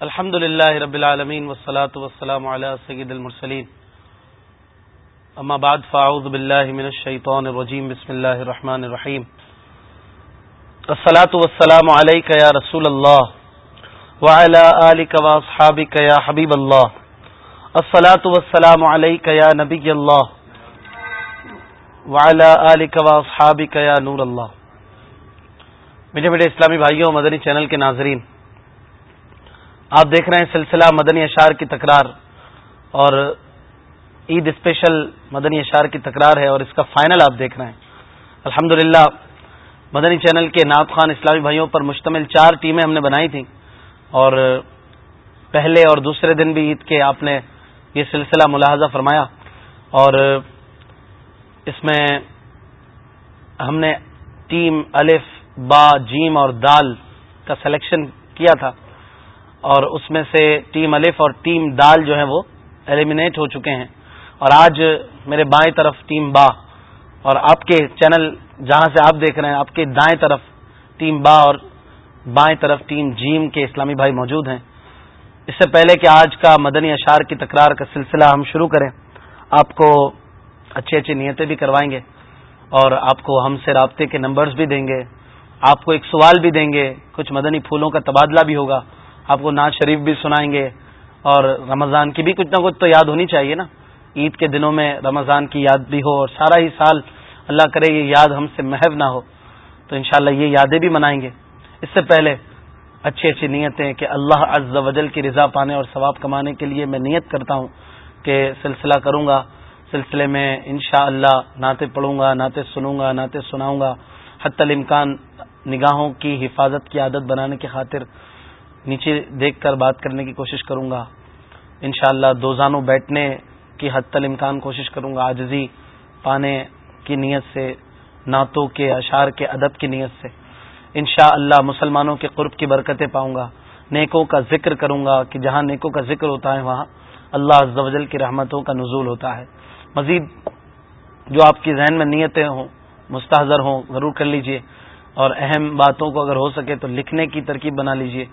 الحمد للہ رب العالمین والصلاة والسلام على سید المرسلین. اما بعد فاعوذ باللہ من الشیطان الرجیم، بسم اللہ الرحمن الرحیم. الصلاة والسلام علیکہ یا رسول اللہ وعلى آلک واصحابک یا حبیب اللہ. الصلاة والسلام علیکہ یا نبی اللہ وعلى آلک واصحابک یا نور اللہ. میٹھے میٹھے اسلامی بھائیوں، مدنی چینل کے ناظرین آپ دیکھ رہے ہیں سلسلہ مدنی اشار کی تکرار اور عید اسپیشل مدنی اشار کی تکرار ہے اور اس کا فائنل آپ دیکھ رہے ہیں۔ الحمد مدنی چینل کے نعت خان اسلامی بھائیوں پر مشتمل چار ٹیمیں ہم نے بنائی تھیں اور پہلے اور دوسرے دن بھی عید کے آپ نے یہ سلسلہ ملاحظہ فرمایا اور اس میں ہم نے ٹیم الف، با، جیم اور دال کا سلیکشن کیا تھا۔ اور اس میں سے ٹیم الف اور ٹیم دال جو ہے وہ ایلیمینیٹ ہو چکے ہیں۔ اور آج میرے بائیں طرف ٹیم با اور آپ کے چینل جہاں سے آپ دیکھ رہے ہیں، آپ کے دائیں طرف ٹیم با اور بائیں طرف ٹیم جیم کے اسلامی بھائی موجود ہیں۔ اس سے پہلے کہ آج کا مدنی اشار کی تکرار کا سلسلہ ہم شروع کریں، آپ کو اچھی اچھی نیتیں بھی کروائیں گے اور آپ کو ہم سے رابطے کے نمبرز بھی دیں گے، آپ کو ایک سوال بھی دیں گے، کچھ مدنی پھولوں کا تبادلہ بھی ہوگا۔ آپ کو ناز شریف بھی سنائیں گے اور رمضان کی بھی کچھ نہ کچھ تو یاد ہونی چاہیے نا۔ عید کے دنوں میں رمضان کی یاد بھی ہو اور سارا ہی سال اللہ کرے یہ یاد ہم سے محو نہ ہو۔ تو انشاءاللہ یہ یادیں بھی منائیں گے۔ اس سے پہلے اچھی اچھی نیتیں کہ اللہ عز و جل کی رضا پانے اور ثواب کمانے کے لیے میں نیت کرتا ہوں کہ سلسلہ کروں گا۔ سلسلے میں انشاءاللہ اللہ نعتیں پڑھوں گا، نعتیں سنوں گا، نعتیں سناؤں گا۔ حت الامکان نگاہوں کی حفاظت کی عادت بنانے کی خاطر نیچے دیکھ کر بات کرنے کی کوشش کروں گا۔ انشاءاللہ اللہ دو زانوں بیٹھنے کی حد تل امکان کوشش کروں گا آجزی پانے کی نیت سے، نعتوں کے، اشعار کے، ادب کی نیت سے۔ انشاءاللہ اللہ مسلمانوں کے قرب کی برکتیں پاؤں گا۔ نیکوں کا ذکر کروں گا کہ جہاں نیکوں کا ذکر ہوتا ہے، وہاں اللہ عزوجل کی رحمتوں کا نزول ہوتا ہے۔ مزید جو آپ کی ذہن میں نیتیں ہوں، مستحضر ہوں، ضرور کر لیجیے۔ اور اہم باتوں کو اگر ہو سکے تو لکھنے کی ترکیب بنا لیجیے۔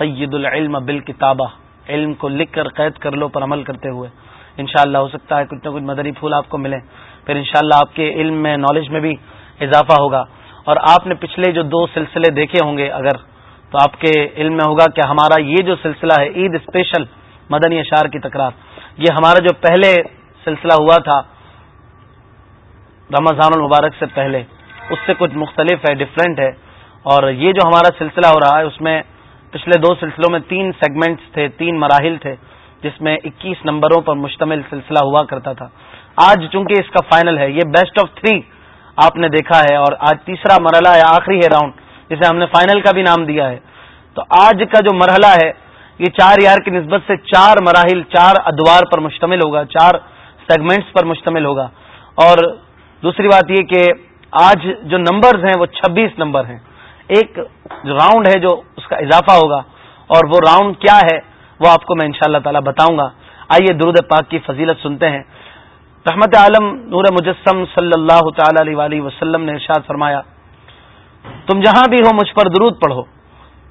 قید العلم بالکتابہ، علم کو لکھ کر قید کر لو پر عمل کرتے ہوئے۔ انشاءاللہ ہو سکتا ہے کچھ نہ کچھ مدنی پھول آپ کو ملے۔ پھر انشاءاللہ شاء آپ کے علم میں نالج میں بھی اضافہ ہوگا۔ اور آپ نے پچھلے جو دو سلسلے دیکھے ہوں گے، اگر تو آپ کے علم میں ہوگا کہ ہمارا یہ جو سلسلہ ہے، عید اسپیشل مدنی اشار کی تکرار، یہ ہمارا جو پہلے سلسلہ ہوا تھا، رمضان المبارک سے پہلے، اس سے کچھ مختلف ہے ڈفرینٹ ہے۔ اور یہ جو ہمارا سلسلہ ہو رہا ہے، اس میں پچھلے دو سلسلوں میں تین سیگمنٹس تھے، تین مراحل تھے، جس میں اکیس نمبروں پر مشتمل سلسلہ ہوا کرتا تھا۔ آج چونکہ اس کا فائنل ہے، یہ بیسٹ آف تھری آپ نے دیکھا ہے اور آج تیسرا مرحلہ ہے، آخری ہے راؤنڈ جسے ہم نے فائنل کا بھی نام دیا ہے۔ تو آج کا جو مرحلہ ہے، یہ چار یار کی نسبت سے چار مراحل، چار ادوار پر مشتمل ہوگا، چار سیگمنٹس پر مشتمل ہوگا۔ اور دوسری بات یہ کہ آج جو نمبرز ہیں، وہ چھبیس نمبر ہیں۔ ایک راؤنڈ ہے جو اس کا اضافہ ہوگا اور وہ راؤنڈ کیا ہے وہ آپ کو میں ان شاء اللہ تعالی بتاؤں گا۔ آئیے درود پاک کی فضیلت سنتے ہیں۔ رحمت عالم نور مجسم صلی اللہ تعالی علیہ وسلم نے ارشاد فرمایا، تم جہاں بھی ہو مجھ پر درود پڑھو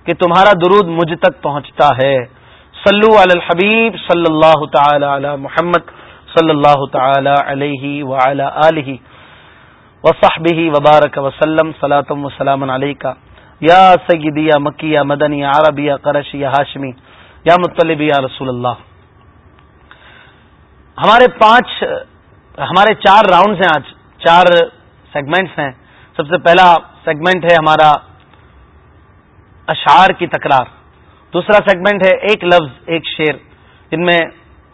کہ تمہارا درود مجھ تک پہنچتا ہے۔ صلو علی الحبیب صلی اللہ تعالی علی محمد صلی اللہ تعالی علیہ وعلی وصحبہ وبارک وسلم صلاۃ وسلام علیکہ۔ یا سیدی، یا مکی، یا مدنی، یا عربی، یا قرشی یا ہاشمی، یا مطلبی، یا رسول اللہ۔ ہمارے پانچ، ہمارے چار راؤنڈز ہیں آج، چار سیگمنٹس ہیں۔ سب سے پہلا سیگمنٹ ہے ہمارا اشعار کی تکرار۔ دوسرا سیگمنٹ ہے ایک لفظ، ایک شعر، جن میں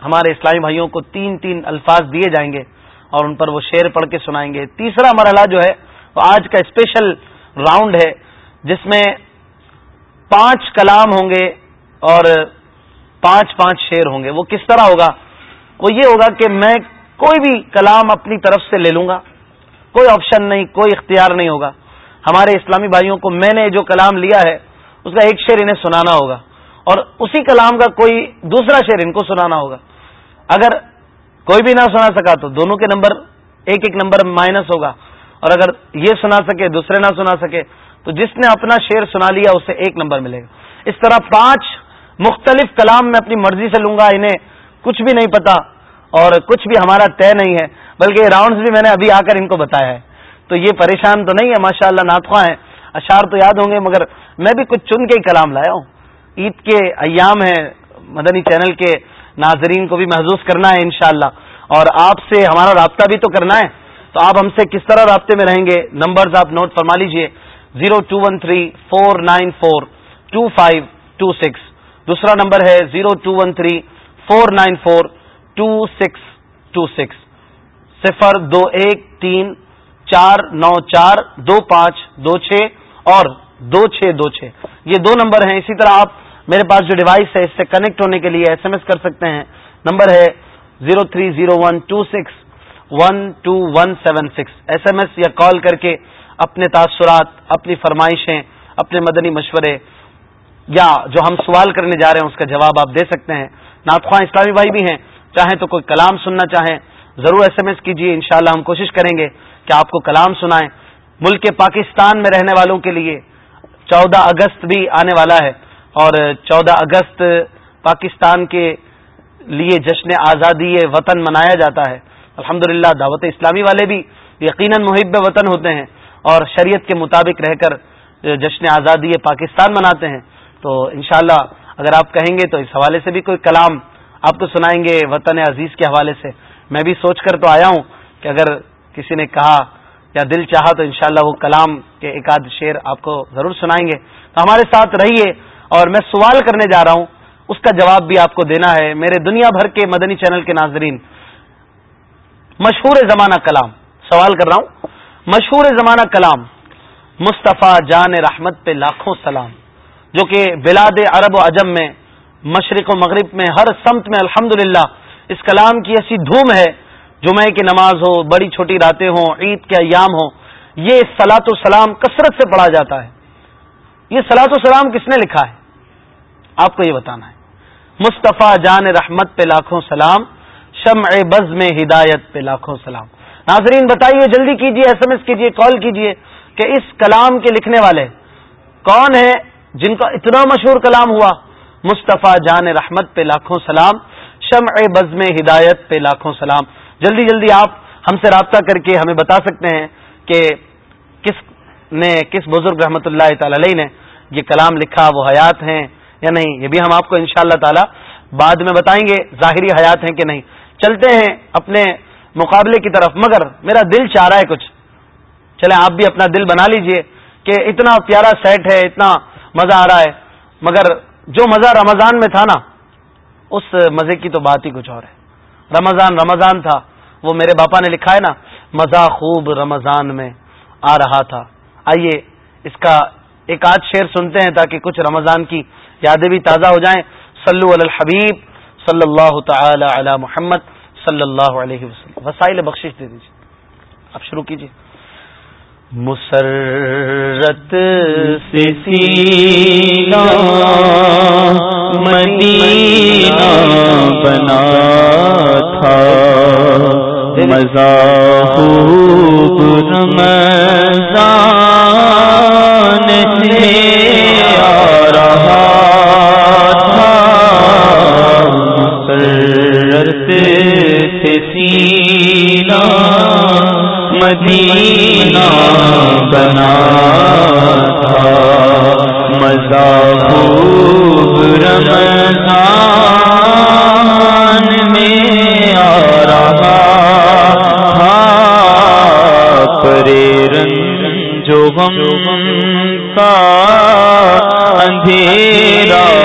ہمارے اسلامی بھائیوں کو تین تین الفاظ دیے جائیں گے اور ان پر وہ شعر پڑھ کے سنائیں گے۔ تیسرا مرحلہ جو ہے، وہ آج کا اسپیشل راؤنڈ ہے جس میں پانچ کلام ہوں گے اور پانچ پانچ شیر ہوں گے۔ وہ کس طرح ہوگا؟ وہ یہ ہوگا کہ میں کوئی بھی کلام اپنی طرف سے لے لوں گا۔ کوئی آپشن نہیں، کوئی اختیار نہیں ہوگا۔ ہمارے اسلامی بھائیوں کو میں نے جو کلام لیا ہے، اس کا ایک شعر انہیں سنانا ہوگا۔ اور اسی کلام کا کوئی دوسرا شعر ان کو سنانا ہوگا۔ اگر کوئی بھی نہ سنا سکا تو دونوں کے نمبر، ایک ایک نمبر مائنس ہوگا۔ اور اگر یہ سنا سکے، دوسرے نہ سنا سکے تو جس نے اپنا شعر سنا لیا، اسے ایک نمبر ملے گا۔ اس طرح پانچ مختلف کلام میں اپنی مرضی سے لوں گا، انہیں کچھ بھی نہیں پتا اور کچھ بھی ہمارا طے نہیں ہے، بلکہ راؤنڈز بھی میں نے ابھی آ کر ان کو بتایا ہے۔ تو یہ پریشان تو نہیں ہے ماشاء اللہ ناتخواں ہیں۔ اشار تو یاد ہوں گے، مگر میں بھی کچھ چن کے ہی کلام لایا ہوں۔ عید کے ایام ہیں، مدنی چینل کے ناظرین کو بھی محسوس کرنا ہے انشاءاللہ۔ اور آپ سے ہمارا رابطہ بھی تو کرنا ہے۔ تو آپ ہم سے کس طرح رابطے میں رہیں گے نمبرز آپ نوٹ فرما لیجیے۔ Zero two one three four nine four two five two six دوسرا نمبر ہے zero two one three four nine four two six two six صفر دو ایک تین چار نو چار دو پانچ دو چھ اور دو چھ دو چھ یہ دو نمبر ہیں اسی طرح آپ میرے پاس جو ڈیوائس ہے اس سے کنیکٹ ہونے کے لیے ایس ایم ایس کر سکتے ہیں نمبر ہے zero three zero one two six one two one seven six S M S یا کال کر کے اپنے تاثرات، اپنی فرمائشیں، اپنے مدنی مشورے، یا جو ہم سوال کرنے جا رہے ہیں، اس کا جواب آپ دے سکتے ہیں۔ ناتخواں اسلامی بھائی بھی ہیں۔ چاہیں تو کوئی کلام سننا چاہیں۔ ضرور ایس ایم ایس کیجیے انشاءاللہ ہم کوشش کریں گے کہ آپ کو کلام سنائیں۔ ملک پاکستان میں رہنے والوں کے لیے چودہ اگست بھی آنے والا ہے۔ اور چودہ اگست پاکستان کے لیے جشن آزادی وطن منایا جاتا ہے۔ الحمد دعوت اسلامی والے بھی یقیناً محب وطن ہوتے ہیں۔ اور شریعت کے مطابق رہ کر جشن آزادی پاکستان مناتے ہیں۔ تو انشاءاللہ اگر آپ کہیں گے تو اس حوالے سے بھی کوئی کلام آپ کو سنائیں گے وطن عزیز کے حوالے سے۔ میں بھی سوچ کر تو آیا ہوں کہ اگر کسی نے کہا یا دل چاہا تو انشاءاللہ وہ کلام کے ایک آدھ شعر آپ کو ضرور سنائیں گے۔ تو ہمارے ساتھ رہیے اور میں سوال کرنے جا رہا ہوں، اس کا جواب بھی آپ کو دینا ہے۔ میرے دنیا بھر کے مدنی چینل کے ناظرین، مشہور زمانہ کلام، سوال کر رہا ہوں۔ مشہور زمانہ کلام، مصطفیٰ جان رحمت پہ لاکھوں سلام، جو کہ بلاد عرب و عجم میں، مشرق و مغرب میں، ہر سمت میں الحمد اس کلام کی ایسی دھوم ہے جمعے کی نماز ہو، بڑی چھوٹی راتیں ہوں، عید کے ایام ہوں، یہ سلاۃ السلام کثرت سے پڑھا جاتا ہے۔ یہ سلاۃ السلام کس نے لکھا ہے؟ آپ کو یہ بتانا ہے۔ مصطفیٰ جان رحمت پہ لاکھوں سلام، شمع بز میں ہدایت پہ لاکھوں سلام۔ ناظرین بتائیے، جلدی کیجیے ایس ایم ایس کیجیے کال کیجیے کہ اس کلام کے لکھنے والے کون ہیں جن کا اتنا مشہور کلام ہوا؟ مصطفیٰ جان رحمت پہ لاکھوں سلام، شمع بز میں ہدایت پہ لاکھوں سلام۔ جلدی جلدی آپ ہم سے رابطہ کر کے ہمیں بتا سکتے ہیں کہ کس نے، کس بزرگ رحمۃ اللہ تعالی علیہ نے یہ کلام لکھا، وہ حیات ہیں یا نہیں؟ یہ بھی ہم آپ کو ان شاء اللہ تعالی بعد میں بتائیں گے، ظاہری حیات ہیں کہ نہیں۔ چلتے ہیں اپنے مقابلے کی طرف۔ مگر میرا دل چاہ رہا ہے کچھ۔ چلے آپ بھی اپنا دل بنا لیجیے کہ اتنا پیارا سیٹ ہے، اتنا مزہ آ رہا ہے۔ مگر جو مزہ رمضان میں تھا نا، اس مزے کی تو بات ہی کچھ اور ہے۔ رمضان رمضان تھا۔ وہ میرے باپا نے لکھا ہے نا، مزہ خوب رمضان میں آ رہا تھا۔ آئیے اس کا ایک آدھ شعر سنتے ہیں تاکہ کچھ رمضان کی یادیں بھی تازہ ہو جائیں۔ صلو علی الحبیب صلی اللہ تعالی علی محمد۔ صلی اللہ علیہ وسلم۔ وسائل بخشش دے دیجیے آپ شروع کیجیے مسرت سے سینا مدینہ بنا تھا۔ مزہ خوب رمضان سینا مدینہ بنا تھا۔ مزہ خوب رمضان میں آ رہا تھا پریرن جو غم کا اندھیرا۔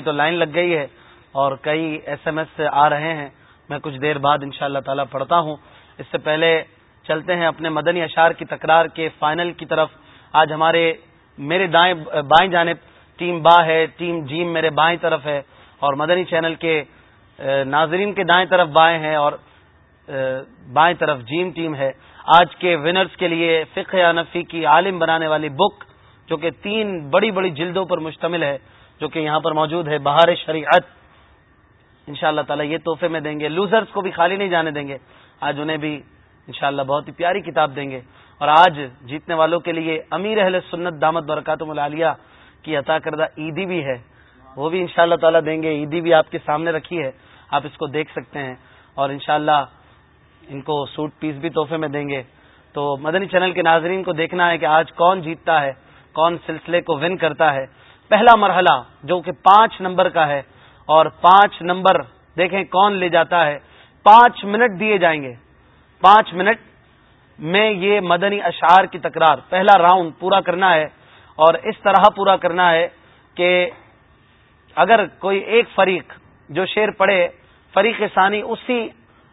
کی تو لائن لگ گئی ہے اور کئی ایس ایم ایس آ رہے ہیں۔ میں کچھ دیر بعد ان شاء اللہ تعالی پڑھتا ہوں۔ اس سے پہلے چلتے ہیں اپنے مدنی اشار کی تکرار کے فائنل کی طرف۔ آج ہمارے میرے دائیں بائیں جانب ٹیم با ہے، ٹیم جیم میرے بائیں طرف ہے اور مدنی چینل کے ناظرین کے دائیں طرف بائیں ہیں اور بائیں طرف جیم ٹیم ہے۔ آج کے ونرز کے لیے فقہ نفی کی عالم بنانے والی بک جو کہ تین بڑی بڑی جلدوں پر مشتمل ہے۔ جو کہ یہاں پر موجود ہے، بہار شریعت۔ ان شاء اللہ تعالیٰ یہ تحفے میں دیں گے۔ لوزرز کو بھی خالی نہیں جانے دیں گے۔ آج انہیں بھی انشاءاللہ بہت ہی پیاری کتاب دیں گے۔ اور آج جیتنے والوں کے لیے امیر اہل سنت دامت برکاتم العالیہ کی عطا کردہ عیدی بھی ہے۔ وہ بھی انشاءاللہ تعالی دیں گے۔ عیدی بھی آپ کے سامنے رکھی ہے۔ آپ اس کو دیکھ سکتے ہیں۔ اور انشاءاللہ ان کو سوٹ پیس بھی تحفے میں دیں گے۔ تو مدنی چینل کے ناظرین کو دیکھنا ہے کہ آج کون جیتتا ہے، کون سلسلے کو ون کرتا ہے۔ پہلا مرحلہ جو کہ پانچ نمبر کا ہے اور پانچ نمبر دیکھیں کون لے جاتا ہے پانچ منٹ دیے جائیں گے پانچ منٹ میں یہ مدنی اشعار کی تکرار پہلا راؤنڈ پورا کرنا ہے اور اس طرح پورا کرنا ہے کہ اگر کوئی ایک فریق جو شیر پڑھے فریق ثانی اسی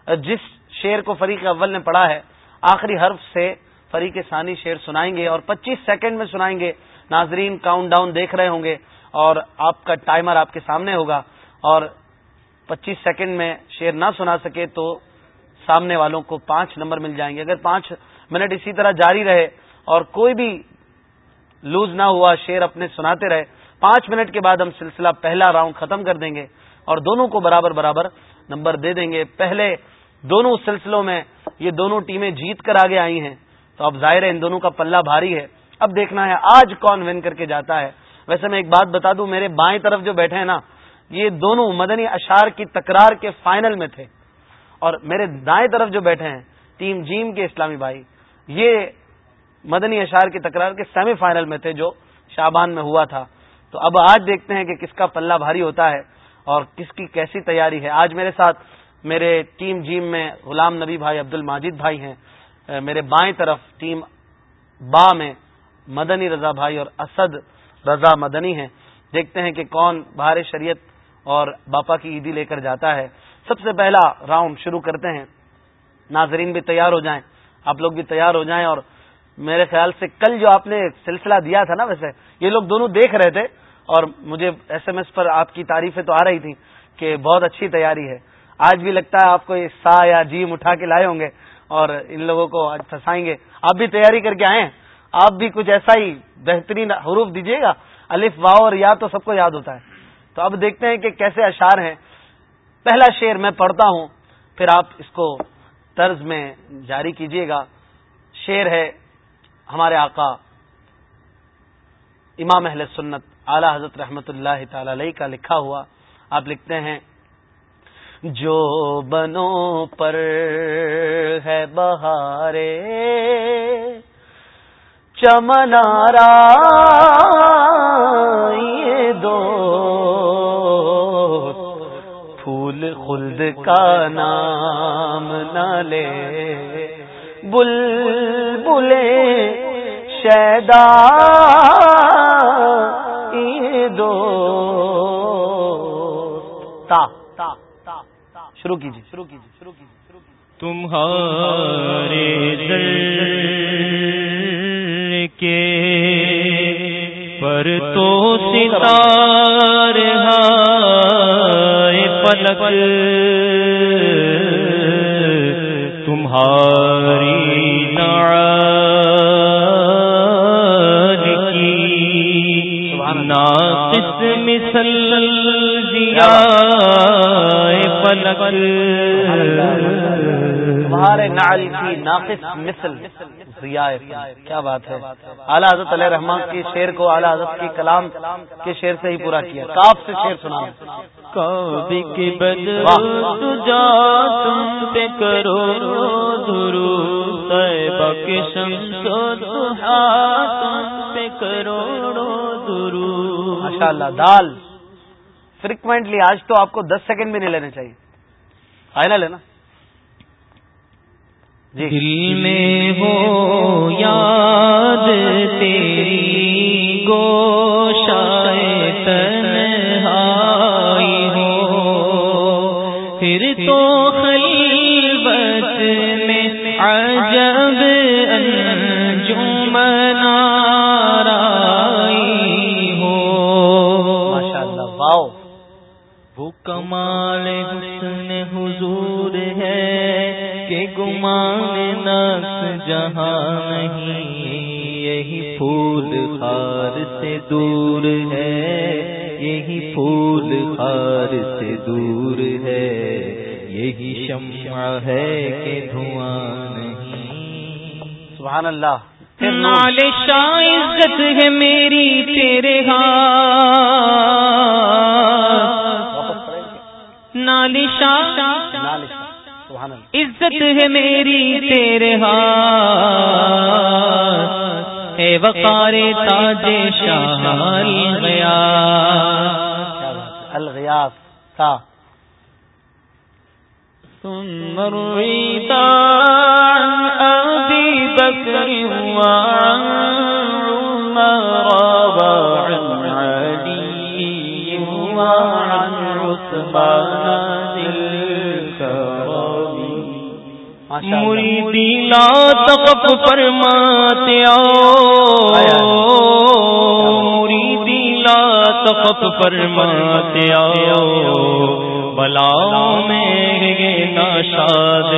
جس شیر کو فریق اول نے پڑھا ہے آخری حرف سے فریق ثانی شیر سنائیں گے اور پچیس سیکنڈ میں سنائیں گے ناظرین کاؤنٹ ڈاؤن دیکھ رہے ہوں گے اور آپ کا ٹائمر آپ کے سامنے ہوگا اور پچیس سیکنڈ میں شیر نہ سنا سکے تو سامنے والوں کو پانچ نمبر مل جائیں گے۔ اگر پانچ منٹ اسی طرح جاری رہے اور کوئی بھی لوز نہ ہوا شیر اپنے سناتے رہے، پانچ منٹ کے بعد ہم سلسلہ پہلا راؤنڈ ختم کر دیں گے اور دونوں کو برابر برابر نمبر دے دیں گے۔ پہلے دونوں سلسلوں میں یہ دونوں ٹیمیں جیت کر آگے آئی ہیں تو اب ظاہر ہے ان دونوں کا پلہ بھاری ہے۔ اب دیکھنا ہے، آج کون ون کر کے جاتا ہے۔ ویسے میں ایک بات بتا دوں، میرے بائیں طرف جو بیٹھے ہیں نا، یہ دونوں مدنی اشار کی تکرار کے فائنل میں تھے۔ اور میرے دائیں طرف جو بیٹھے ہیں، ٹیم جیم کے اسلامی بھائی، یہ مدنی اشار کی تکرار کے سیمی فائنل میں تھے جو شابان میں ہوا تھا۔ تو اب آج دیکھتے ہیں کہ کس کا پلہ بھاری ہوتا ہے اور کس کی کیسی تیاری ہے۔ آج میرے ساتھ میرے ٹیم جیم میں غلام نبی بھائی عبد الماجد بھائی ہیں۔ میرے بائیں طرف ٹیم با میں مدنی رضا بھائی اور اسد رضا مدنی ہیں۔ دیکھتے ہیں کہ کون بہار شریعت اور باپا کی عیدی لے کر جاتا ہے۔ سب سے پہلا راؤنڈ شروع کرتے ہیں۔ ناظرین بھی تیار ہو جائیں۔ آپ لوگ بھی تیار ہو جائیں اور میرے خیال سے کل جو آپ نے سلسلہ دیا تھا نا ویسے، یہ لوگ دونوں دیکھ رہے تھے اور مجھے ایس ایم ایس پر آپ کی تعریفیں تو آ رہی تھیں کہ بہت اچھی تیاری ہے۔ آج بھی لگتا ہے آپ کو سا یا جیم اٹھا کے لائے ہوں گے اور ان لوگوں کو آج پھنسائیں گے۔ آپ بھی تیاری کر کے آئے ہیں آپ بھی کچھ ایسا ہی بہترین حروف دیجیے گا۔ الف واؤ اور یا تو سب کو یاد ہوتا ہے۔ تو اب دیکھتے ہیں کہ کیسے اشار ہیں۔ پہلا شعر میں پڑھتا ہوں، پھر آپ اس کو طرز میں جاری کیجیے گا۔ شعر ہے ہمارے آقا امام اہل سنت، اعلی حضرت رحمت اللہ تعالی علیہ کا لکھا ہوا۔ آپ لکھتے ہیں، جو بنو پر ہے بہارے چمنارا، یہ دو پھول خلد کا نام نہ لے۔ بل بلے شیدا دو۔ تا شروع کیجیے شروع کیجیے شروع کیجیے۔ شروع کیجیے تمہارے کے پر تو ستارہ پلک تمہاری ناقص مثل دیا فلک۔ تمہارے نعل کی ناقص مثل۔ کیا بات ہے؟ اعلیٰ حضرت علیہ رحمان کے شعر کو اعلیٰ حضرت کی کلام کے شعر سے ہی پورا کیا۔ کاف سے شعر سنا۔ کے جا تم پہ کرو درو کے تم پہ کرو درو ماشاء اللہ دال۔ فریکوینٹلی آج تو آپ کو دس سیکنڈ بھی نہیں لینے چاہیے۔ فائنل ہے نا جی۔ دل میں ہو یاد تیری گو شاید ہو، پھر تو خلوت گمان جہاں نہیں یہی پھول خار سے دور ہے یہی پھول خار سے دور ہے یہی شمع ہے کہ دھواں نہیں۔ سبحان اللہ۔ نال شاہ عزت ہے میری تیرے ہاں۔ نالشا عزت ہے میری تیرے ہاتھ۔ اے وقار تاج شاہ گیا الغیاس تھا ثم الرضا ابی بکر عمر وعن علی وعن عثمان۔ مریدی لا تقف فرماتے آؤ۔ مریدی لا تقف فرماتے آؤ۔ بلا میں ناشاد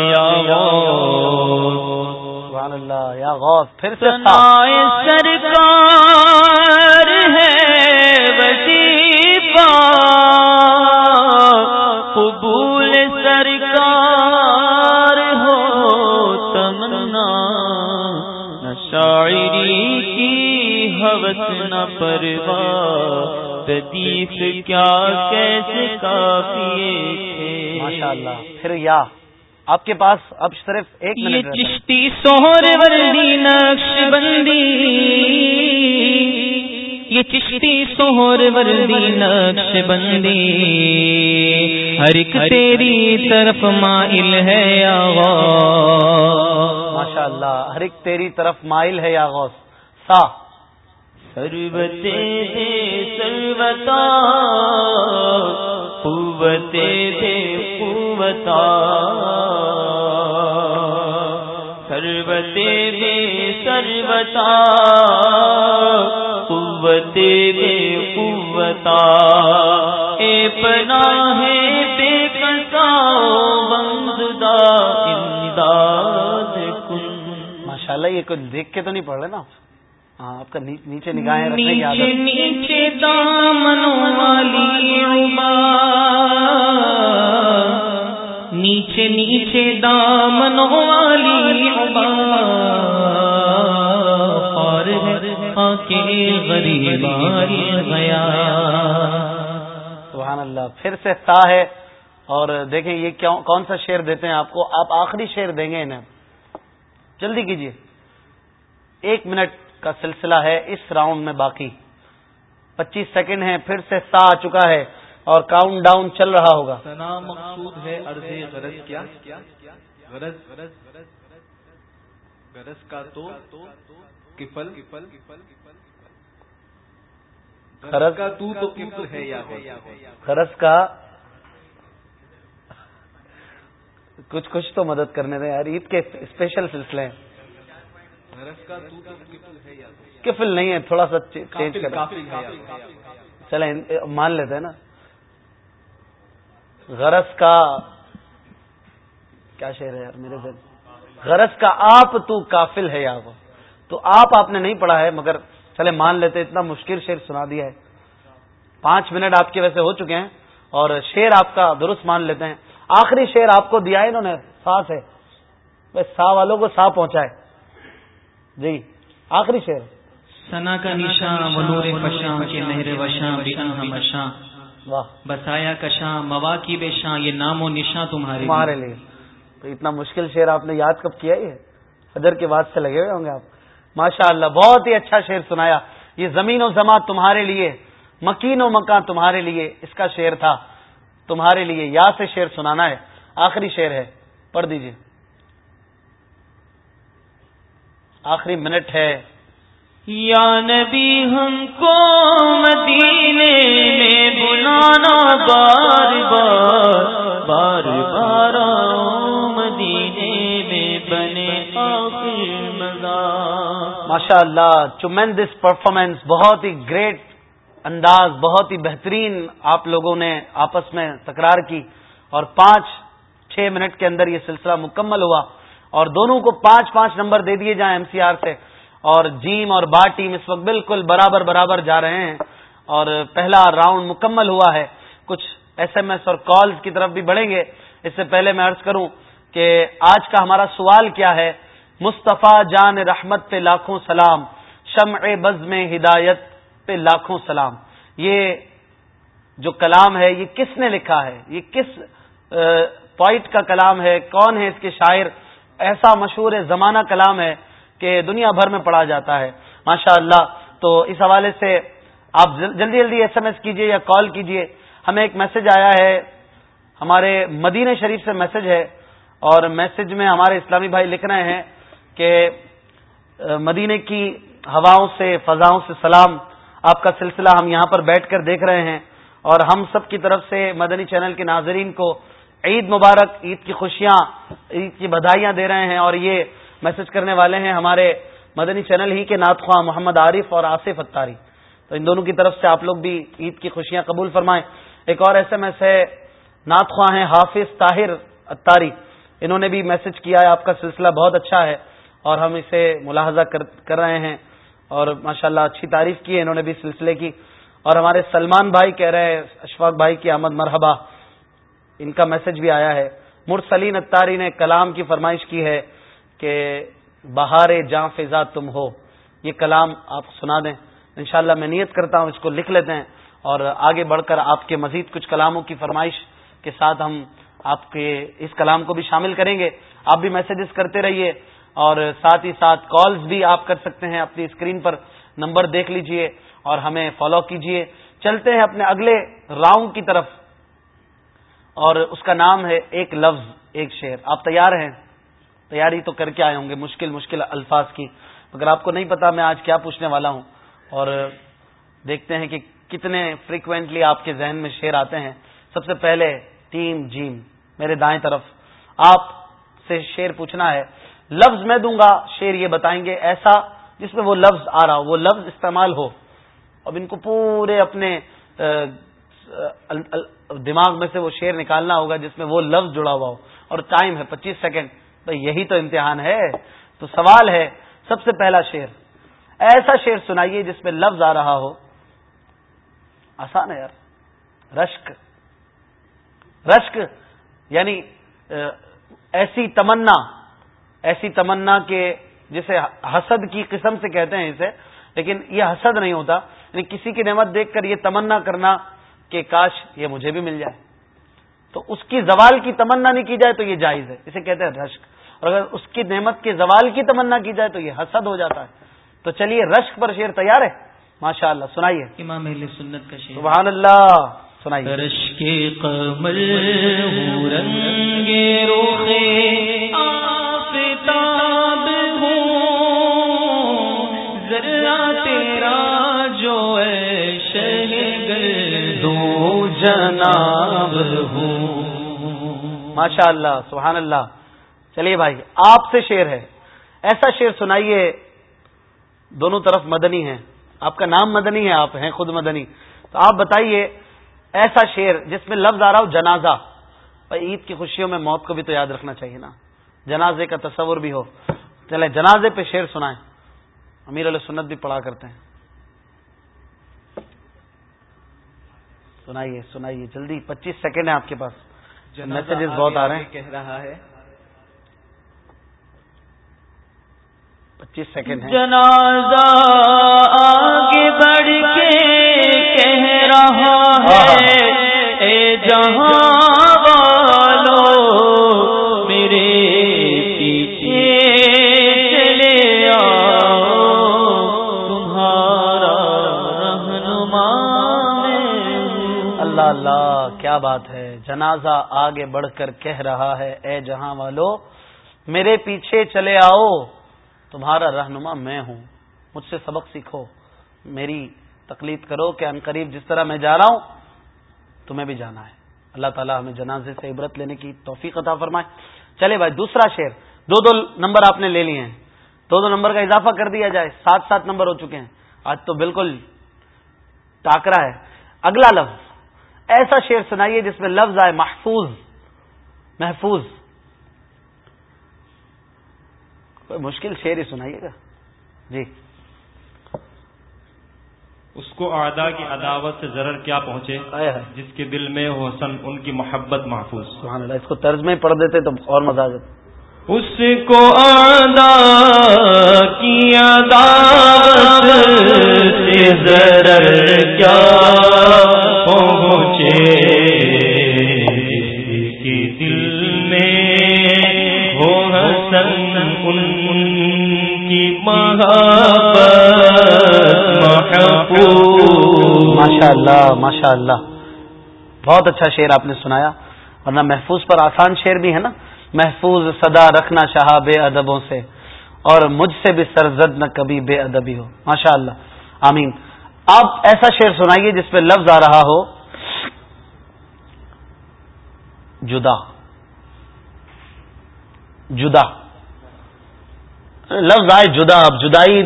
سبحان اللہ یا غوث پھر سے سرکار پروا تدیف کیا کیسے کافی ماشاء اللہ پھر یا آپ کے پاس اب صرف ایک یہ چشتی سوہر وردی نقش بندی۔ یہ چشتی سوہر وردی نقش بندی۔ ہر ایک تیری طرف مائل ہے یا ماشاء اللہ ہر ایک تیری طرف مائل ہے یا غوث۔ سا سروتے دے سروتا قوتے دے قوتا۔ سروتے دے سروتا قوتے دے قوتا۔ اے پنا ہے بے کسا بندہ امداد کن۔ ماشاءاللہ یہ کوئی دیکھ کے تو نہیں پڑھ رہے نا؟ آپ کا نیچے نگاہیں نیچے نیچے دامن والی نیچے نیچے دامن والی غریب گیا سبحان اللہ پھر سے تا ہے۔ اور دیکھیں یہ کون سا شعر دیتے ہیں آپ کو؟ آپ آخری شعر دیں گے انہیں۔ جلدی کیجیے ایک منٹ۔ کا سلسلہ ہے اس راؤنڈ میں باقی۔ پچیس سیکنڈ ہے پھر سے سا آ چکا ہے اور کاؤنٹ ڈاؤن چل رہا ہوگا۔ مقصود ہے غرض کیا؟ غرض غرض کا تو کفل۔ غرض کا تو تو کفل ہے یا غرض؟ کا کچھ کچھ تو مدد کرنے دیں۔ یار عید کے اسپیشل سلسلے ہیں غرض کا تو تو کفل نہیں؟ ہے تھوڑا سا چینج کر چلیں مان لیتے ہیں نا۔ غرض کا کیا شعر ہے یار میرے سے غرض کا آپ تو کافل ہے یا وہ۔ تو آپ آپ نے نہیں پڑھا ہے مگر چلے مان لیتے اتنا مشکل شعر سنا دیا ہے۔ پانچ منٹ آپ کے ویسے ہو چکے ہیں اور شعر آپ کا درست مان لیتے ہیں۔ آخری شعر آپ کو دیا ہے انہوں نے سا سے۔ بس سا والوں کو سا پہنچائے جی آخری شعر۔ سنا کا نشاں منور فشاں کے مہر وشاں بے ہمشاں واہ۔ بسایا کشاں موا کی بے شاں یہ نام و نشاں تمہارے تمہارے لیے۔ تو اتنا مشکل شعر آپ نے یاد کب کیا یہ؟ فجر کے بعد سے لگے ہوئے ہوں گے آپ۔ ماشاء اللہ بہت ہی اچھا شعر سنایا۔ یہ زمین و زماں تمہارے لیے مکین و مکان تمہارے لیے اس کا شعر تھا۔ تمہارے لیے یا سے شعر سنانا ہے۔ آخری شعر ہے پڑھ دیجیے۔ آخری منٹ ہے۔ یا نبی ہم کو مدینے میں بلانا بار بار بار بار مدینے میں بنے آخر ماشاء اللہ چمین دس پرفارمنس بہت ہی گریٹ انداز بہت ہی بہترین آپ لوگوں نے آپس میں تکرار کی۔ اور پانچ چھ منٹ کے اندر یہ سلسلہ مکمل ہوا۔ اور دونوں کو پانچ پانچ نمبر دے دیے جائیں ایم سی آر سے۔ اور جیم اور با ٹیم اس وقت بالکل برابر برابر جا رہے ہیں۔ اور پہلا راؤنڈ مکمل ہوا ہے۔ کچھ ایس ایم ایس اور کالز کی طرف بھی بڑھیں گے۔ اس سے پہلے میں عرض کروں کہ آج کا ہمارا سوال کیا ہے؟ مصطفیٰ جان رحمت پہ لاکھوں سلام، شمع بز میں ہدایت پہ لاکھوں سلام۔ یہ جو کلام ہے، یہ کس نے لکھا ہے؟ یہ کس پوائٹ کا کلام ہے؟ کون ہے اس کے شاعر؟ ایسا مشہور زمانہ کلام ہے کہ دنیا بھر میں پڑھا جاتا ہے۔ ماشاء اللہ تو اس حوالے سے آپ جلدی جلدی ایس ایم ایس کیجیے یا کال کیجیے۔ ہمیں ایک میسج آیا ہے۔ ہمارے مدینہ شریف سے میسج ہے اور میسج میں ہمارے اسلامی بھائی لکھ رہے ہیں کہ مدینہ کی ہواؤں سے، فضاؤں سے سلام۔ آپ کا سلسلہ ہم یہاں پر بیٹھ کر دیکھ رہے ہیں اور ہم سب کی طرف سے مدنی چینل کے ناظرین کو عید مبارک، عید کی خوشیاں، عید کی بدھائیاں دے رہے ہیں اور یہ میسج کرنے والے ہیں ہمارے مدنی چینل ہی کے نعت محمد عارف اور آصف اتاری۔ تو ان دونوں کی طرف سے آپ لوگ بھی عید کی خوشیاں قبول فرمائیں۔ ایک اور ایس ایم ایس ہے نعت خواہ ہیں حافظ طاہر اتاری۔ انہوں نے بھی میسج کیا ہے، آپ کا سلسلہ بہت اچھا ہے اور ہم اسے ملاحظہ کر رہے ہیں اور ماشاءاللہ اچھی تعریف کی ہے، انہوں نے بھی سلسلے کی۔ اور ہمارے سلمان بھائی کہہ رہے ہیں، اشفاق بھائی کی آمد مرحبا۔ ان کا میسج بھی آیا ہے۔ مرسلین اتاری نے کلام کی فرمائش کی ہے کہ بہار جاں فضا تم ہو۔ یہ کلام آپ سنا دیں۔ انشاءاللہ میں نیت کرتا ہوں اس کو لکھ لیتے ہیں۔ اور آگے بڑھ کر آپ کے مزید کچھ کلاموں کی فرمائش کے ساتھ ہم آپ کے اس کلام کو بھی شامل کریں گے۔ آپ بھی میسجز کرتے رہیے۔ اور ساتھ ہی ساتھ کالز بھی آپ کر سکتے ہیں۔ اپنی اسکرین پر نمبر دیکھ لیجیے اور ہمیں فالو کیجیے۔ چلتے ہیں اپنے اگلے راؤنڈ کی طرف۔ اور اس کا نام ہے ایک لفظ، ایک شعر۔ آپ تیار ہیں؟ تیاری تو کر کے آئے ہوں گے، مشکل مشکل الفاظ کی۔ مگر آپ کو نہیں پتا میں آج کیا پوچھنے والا ہوں۔ اور دیکھتے ہیں کہ کتنے فریکوینٹلی آپ کے ذہن میں شعر آتے ہیں۔ سب سے پہلے ٹیم جیم، میرے دائیں طرف۔ آپ سے شعر پوچھنا ہے، لفظ میں دوں گا، شعر یہ بتائیں گے، ایسا جس میں وہ لفظ آ رہا ہو، وہ لفظ استعمال ہو۔ اب ان کو پورے اپنے دماغ میں سے وہ شعر نکالنا ہوگا جس میں وہ لفظ جڑا ہوا ہو۔ اور ٹائم ہے پچیس سیکنڈ۔ تو یہی تو امتحان ہے۔ تو سوال ہے، سب سے پہلا شعر ایسا شعر سنائیے جس میں لفظ آ رہا ہو۔ آسان ہے یار۔ رشک۔ رشک یعنی ایسی تمنا۔ ایسی تمنا کہ جسے حسد کی قسم سے کہتے ہیں اسے، لیکن یہ حسد نہیں ہوتا۔ یعنی کسی کی نعمت دیکھ کر یہ تمنا کرنا کہ کاش یہ مجھے بھی مل جائے۔ تو اس کی زوال کی تمنا نہیں کی جائے تو یہ جائز ہے۔ اسے کہتے ہیں رشک۔ اور اگر اس کی نعمت کے زوال کی تمنا کی جائے تو یہ حسد ہو جاتا ہے۔ تو چلیے رشک پر شیر تیار ہے۔ ماشاء اللہ سنائیے۔ امام اہل سنت کا شیر سبحان اللہ سنائیے۔ رشک قمر رنگ روخے آفتاب جناب ہوں۔ ماشاء اللہ سبحان اللہ چلیے بھائی، آپ سے شیر ہے۔ ایسا شعر سنائیے، دونوں طرف مدنی ہے آپ کا نام مدنی ہے، آپ ہیں خود مدنی۔ تو آپ بتائیے، ایسا شعر جس میں لفظ آ رہا ہو، جنازہ۔ بھائی، عید کی خوشیوں میں موت کو بھی تو یاد رکھنا چاہیے نا۔ جنازے کا تصور بھی ہو۔ چلے جنازے پہ شعر سنائیں۔ امیر علیہ سنت بھی پڑھا کرتے ہیں۔ سنائیے سنائیے جلدی پچیس سیکنڈ ہے آپ کے پاس۔ میسجز بہت آ رہے ہیں۔ کہہ رہا ہے۔ پچیس سیکنڈ ہے جنازہ آگے بڑھ کے کہہ رہا ہے اے جہاں اللہ کیا بات ہے۔ جنازہ آگے بڑھ کر کہہ رہا ہے، اے جہاں والو، میرے پیچھے چلے آؤ۔ تمہارا رہنما میں ہوں۔ مجھ سے سبق سیکھو۔ میری تقلید کرو کہ ان قریب جس طرح میں جا رہا ہوں، تمہیں بھی جانا ہے۔ اللہ تعالیٰ ہمیں جنازے سے عبرت لینے کی توفیق عطا فرمائے۔ چلے بھائی، دوسرا شعر۔ دو دو نمبر آپ نے لے لیے ہیں۔ دو دو نمبر کا اضافہ کر دیا جائے۔ سات سات نمبر ہو چکے ہیں۔ آج تو بالکل ٹاکرا ہے۔ اگلا لفظ۔ ایسا شعر سنائیے جس میں لفظ آئے محفوظ محفوظ۔ کوئی مشکل شعر ہی سنائیے گا؟ جی۔ اس کو اعدا کی عداوت سے ضرر کیا پہنچے؟ جس کے دل میں ہو حسن ان کی محبت محفوظ۔ سبحان اللہ اس کو طرز میں پڑھ دیتے تو اور مزہ آ جاتا۔ اس کو آدھا کی عداوت سے ضرر کیا؟ پہنچے۔ دل میں ہو حسن ان کی ماشاء اللہ ماشاء اللہ بہت اچھا شعر آپ نے سنایا۔ ورنہ محفوظ پر آسان شعر بھی ہے نا۔ محفوظ صدا رکھنا چاہا بے ادبوں سے اور مجھ سے بھی سرزد نہ کبھی بے ادبی ہو۔ ماشاء اللہ آمین۔ آپ ایسا شعر سنائیے جس پہ لفظ آ رہا ہو۔ جدا۔ جدا۔ لفظ آئے جدا، اب جدائی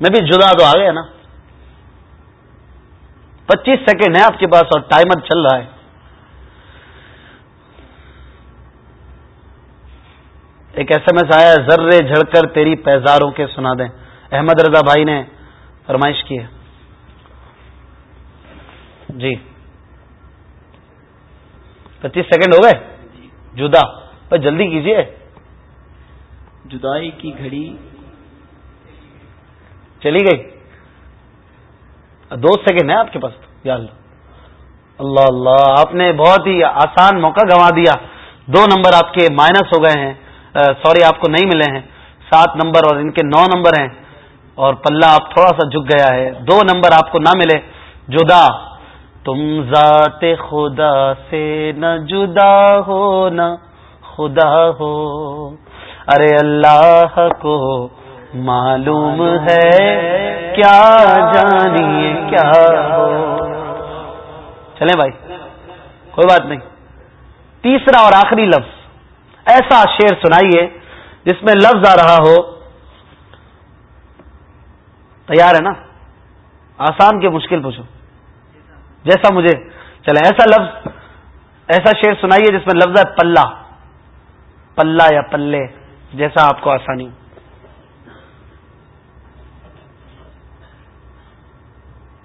میں بھی جدا تو آ گیا نا۔ پچیس سیکنڈ ہے آپ کے پاس اور ٹائمر چل رہا ہے۔ ایک ایس ایم ایس آیا، ذرے جھڑ کر تیری پیزاروں کے سنا دیں۔ احمد رضا بھائی نے فرمائش کی ہے۔ جی۔ پچیس سیکنڈ ہو گئے؟ جدا۔ بھائی جلدی کیجیے جدائی کی گھڑی چلی گئی۔ دو سیکنڈ ہے آپ کے پاس یا اللہ اللہ اللہ آپ نے بہت ہی آسان موقع گنوا دیا۔ دو نمبر آپ کے مائنس ہو گئے ہیں۔ سوری آپ کو نہیں ملے ہیں۔ سات نمبر اور ان کے نو نمبر ہیں۔ اور پلہ آپ تھوڑا سا جھک گیا ہے۔ دو نمبر آپ کو نہ ملے۔ جدا۔ تم ذات خدا سے نہ جدا ہو، نہ خدا ہو۔ ارے اللہ کو معلوم ہے، کیا جانیے، کیا ہو۔ چلیں بھائی، کوئی بات نہیں۔ تیسرا اور آخری لفظ، ایسا شعر سنائیے جس میں لفظ آ رہا ہو۔ تیار ہے نا؟ آسان کے مشکل پوچھو۔ جیسا مجھے چلے ایسا لفظ ایسا شعر سنائیے جس میں لفظ ہے پلہ۔ پلہ یا پلے جیسا آپ کو آسانی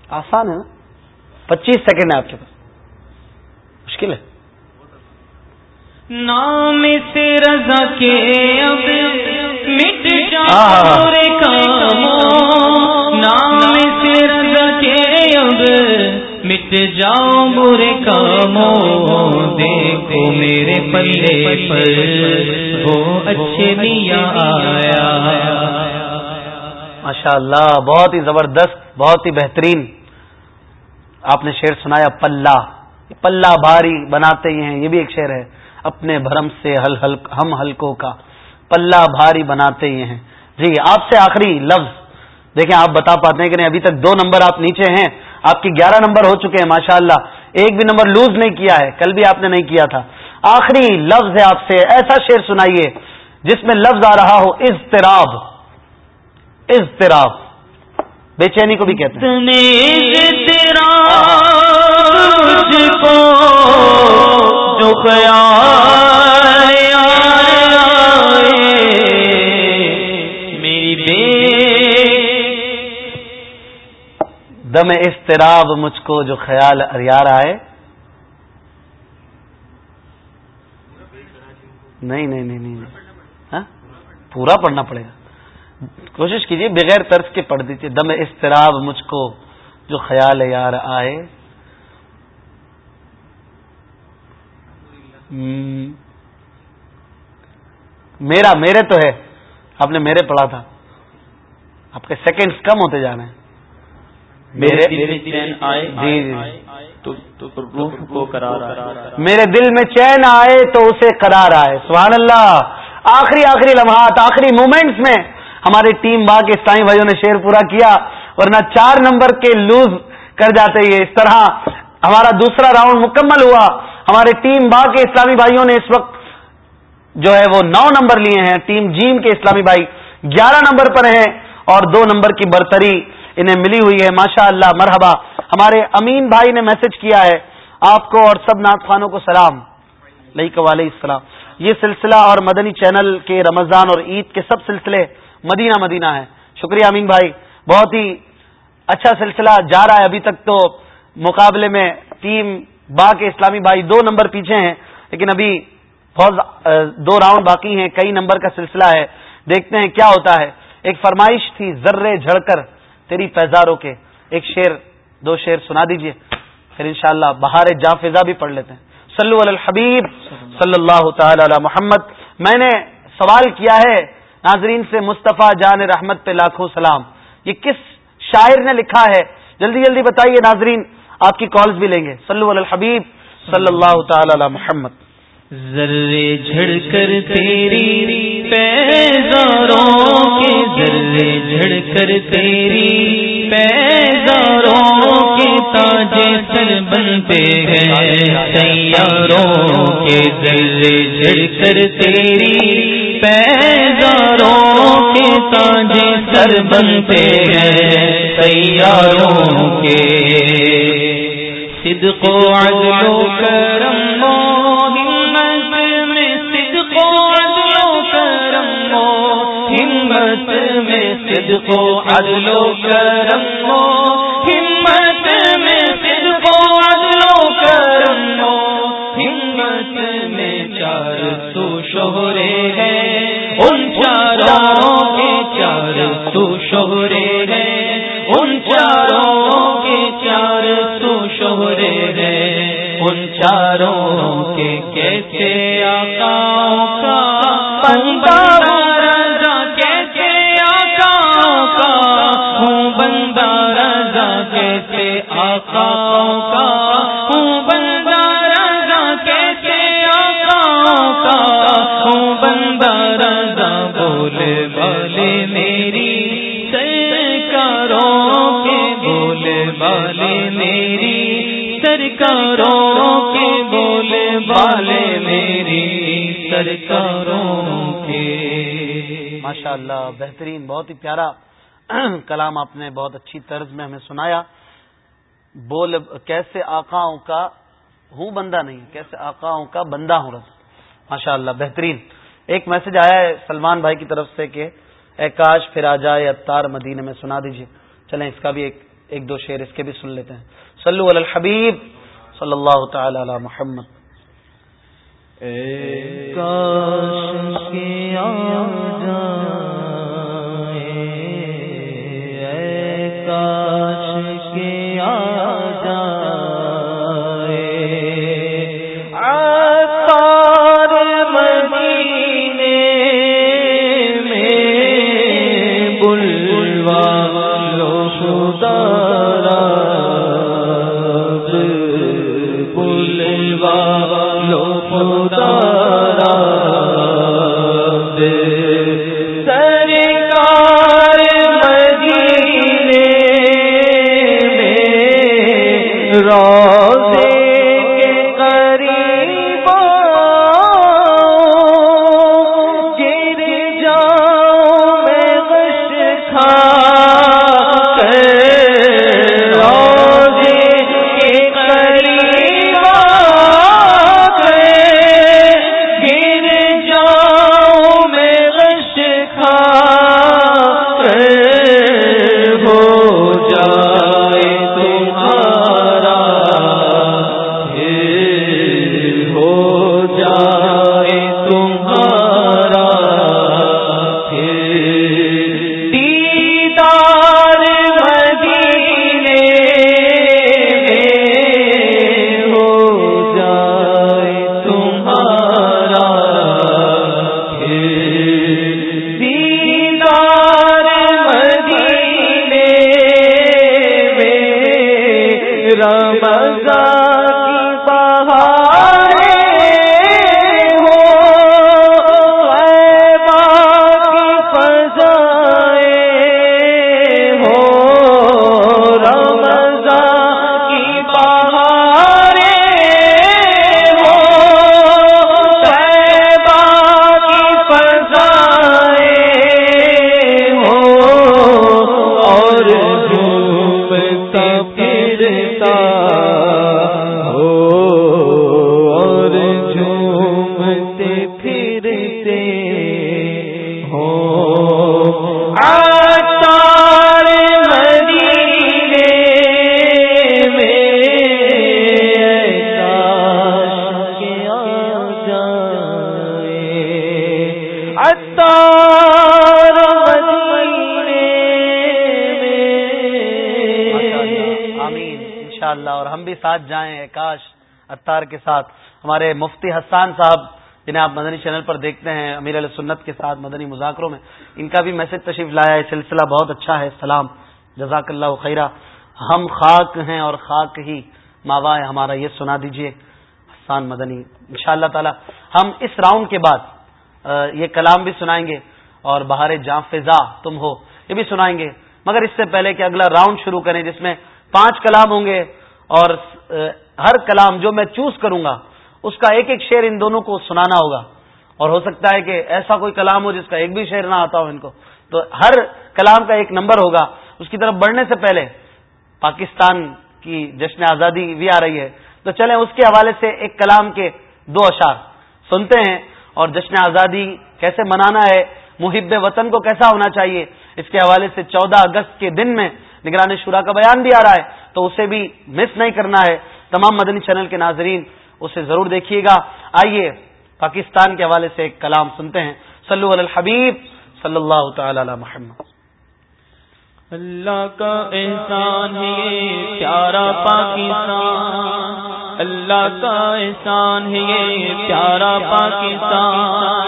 آسان ہے نا؟ پچیس سیکنڈ ہے آپ کے پاس۔ مشکل ہے۔ نام سے رضا کے اب مٹ کاموں نام سے رضا کے اب مٹ جاؤ برے کاموں دیکھو میرے پلے پر۔ وہ اچھے دیا آیا۔ ماشاء اللہ بہت ہی زبردست، بہت ہی بہترین۔ آپ نے شعر سنایا پلہ پلہ بھاری بناتے ہی ہیں، یہ بھی ایک شعر ہے۔ اپنے بھرم سے ہل ہل، ہم ہلکوں کا۔ پلہ بھاری بناتے ہی ہیں۔ جی آپ سے آخری لفظ۔ دیکھیں آپ بتا پاتے ہیں کہ نہیں، ابھی تک دو نمبر آپ نیچے ہیں، آپ کی گیارہ نمبر ہو چکے ہیں ماشاء اللہ ایک بھی نمبر لوز نہیں کیا ہے، کل بھی آپ نے نہیں کیا تھا۔ آخری لفظ ہے آپ سے، ایسا شعر سنائیے جس میں لفظ آ رہا ہو، اضطراب۔ اضطراب۔ بے چینی کو بھی کہتے ہیں۔ کو جو میری دم اضطراب مجھ کو جو خیال اریار آئے نہیں نہیں نہیں نہیں۔ ہاں؟ پورا پڑھنا پڑے گا۔ کوشش کیجیے بغیر طرز کے پڑھ دیجیے دم استراب مجھ کو جو خیال یار آئے۔ میرا، میرے تو ہے۔ آپ نے میرے پڑھا تھا۔ آپ کے سیکنڈز کم ہوتے جا رہے ہیں۔ میرے جی جی کو میرے دل میں چین آئے تو اسے قرار آئے۔ سبحان اللہ۔ آخری آخری لمحات آخری مومنٹس میں ہماری ٹیم با کے اسلامی بھائیوں نے شیر پورا کیا ورنہ چار نمبر کے لوز کر جاتے یہ اس طرح۔ ہمارا دوسرا راؤنڈ مکمل ہوا۔ ہمارے ٹیم با کے اسلامی بھائیوں نے اس وقت جو ہے وہ نو نمبر لیے ہیں۔ ٹیم جیم کے اسلامی بھائی گیارہ نمبر پر ہیں اور دو نمبر کی برتری۔ انہیں ملی ہوئی ہے ماشاء اللہ مرحبا۔ ہمارے امین بھائی نے میسج کیا ہے، آپ کو اور سب ناط خانوں کو سلام۔ علیہ السلام۔ یہ سلسلہ اور مدنی چینل کے رمضان اور عید کے سب سلسلے مدینہ مدینہ ہے شکریہ امین بھائی۔ بہت ہی اچھا سلسلہ جا رہا ہے۔ ابھی تک تو مقابلے میں ٹیم با کے اسلامی بھائی دو نمبر پیچھے ہیں، لیکن ابھی بہت دو راؤنڈ باقی ہیں۔ کئی نمبر کا سلسلہ ہے۔ دیکھتے ہیں کیا ہوتا ہے۔ ایک فرمائش تھی، ذرے جھڑ کر تیری پیزاروں کے ایک شیر دو شیر سنا دیجیے، پھر انشاءاللہ بہار جا فضا بھی پڑھ لیتے ہیں۔ صلو علی الحبیب صلی اللہ تعالی علی محمد۔ میں نے سوال کیا ہے، ناظرین سے مصطفیٰ جان رحمت پہ لاکھوں سلام۔ یہ کس شاعر نے لکھا ہے؟ جلدی جلدی بتائیے ناظرین، آپ کی کالز بھی لیں گے۔ صلو علی الحبیب صلی اللہ تعالی علی محمد۔ ذرے جھڑ کر تیری پیزاروں کے ذرے جھڑ کر تیری پیزاروں کے تاج سر بنتے ہیں سیاروں کے ذرے جھڑ کر تیری پیزاروں کے تاج سر بنتے ہیں سیاروں کے صدق و عدل و کرم میں کو و عدل و کرم ہو ہمت میں صدق کو عدل و کرم ہو ہمت میں چار تو شہرے ہیں۔ ان چاروں کے چار تو شہرے ہیں۔ سرکاروں کے بولے والے میری سرکاروں کے۔ ماشاء اللہ بہترین، بہت ہی پیارا کلام آپ نے بہت اچھی طرز میں ہمیں سنایا۔ بول، کیسے آقاؤں کا ہوں بندہ نہیں، کیسے آقاؤں کا بندہ ہوں رس ماشاء اللہ بہترین۔ ایک میسج آیا ہے سلمان بھائی کی طرف سے کہ اے کاش پھر آ جائے اتار مدینے میں سنا دیجیے چلیں اس کا بھی ایک ایک دو شعر اس کے بھی سن لیتے ہیں۔ صلو علی الحبیب۔ صلی اللہ تعالی علی محمد۔ اے کاش کے آ جائے اے کاش کے آ کے ساتھ ہمارے مفتی حسان صاحب جنہیں آپ مدنی چینل پر دیکھتے ہیں، امیر علیہ سنت کے ساتھ مدنی مذاکروں میں، ان کا بھی میسج تشریف لایا ہے، سلسلہ بہت اچھا ہے، سلام جزاک اللہ خیرہ۔ ہم خاک ہیں اور خاک ہی ماوا ہے، ہمارا یہ سنا دیجیے حسان مدنی۔ ان شاء اللہ تعالی ہم اس راؤنڈ کے بعد یہ کلام بھی سنائیں گے اور بہار جاں فضا تم ہو، یہ بھی سنائیں گے۔ مگر اس سے پہلے کہ اگلا راؤنڈ شروع کریں، جس میں پانچ کلام ہوں گے اور ہر کلام جو میں چوز کروں گا، اس کا ایک ایک شعر ان دونوں کو سنانا ہوگا۔ اور ہو سکتا ہے کہ ایسا کوئی کلام ہو جس کا ایک بھی شعر نہ آتا ہو ان کو۔ تو ہر کلام کا ایک نمبر ہوگا۔ اس کی طرف بڑھنے سے پہلے پاکستان کی جشن آزادی بھی آ رہی ہے۔ تو چلیں اس کے حوالے سے ایک کلام کے دو اشعار۔ سنتے ہیں اور جشن آزادی کیسے منانا ہے، محب وطن کو کیسا ہونا چاہیے۔ اس کے حوالے سے چودہ اگست کے دن میں نگرانی شورا کا بیان بھی آ رہا ہے۔ تو اسے بھی مس نہیں کرنا ہے۔ تمام مدنی چینل کے ناظرین، اسے ضرور دیکھیے گا۔ آئیے پاکستان کے حوالے سے ایک کلام سنتے ہیں۔ صلو علی الحبیب صلی اللہ تعالی علی محمد۔ اللہ کا احسان ہے، پیارا پاکستان۔ اللہ کا احسان ہے یہ پیارا پاکستان۔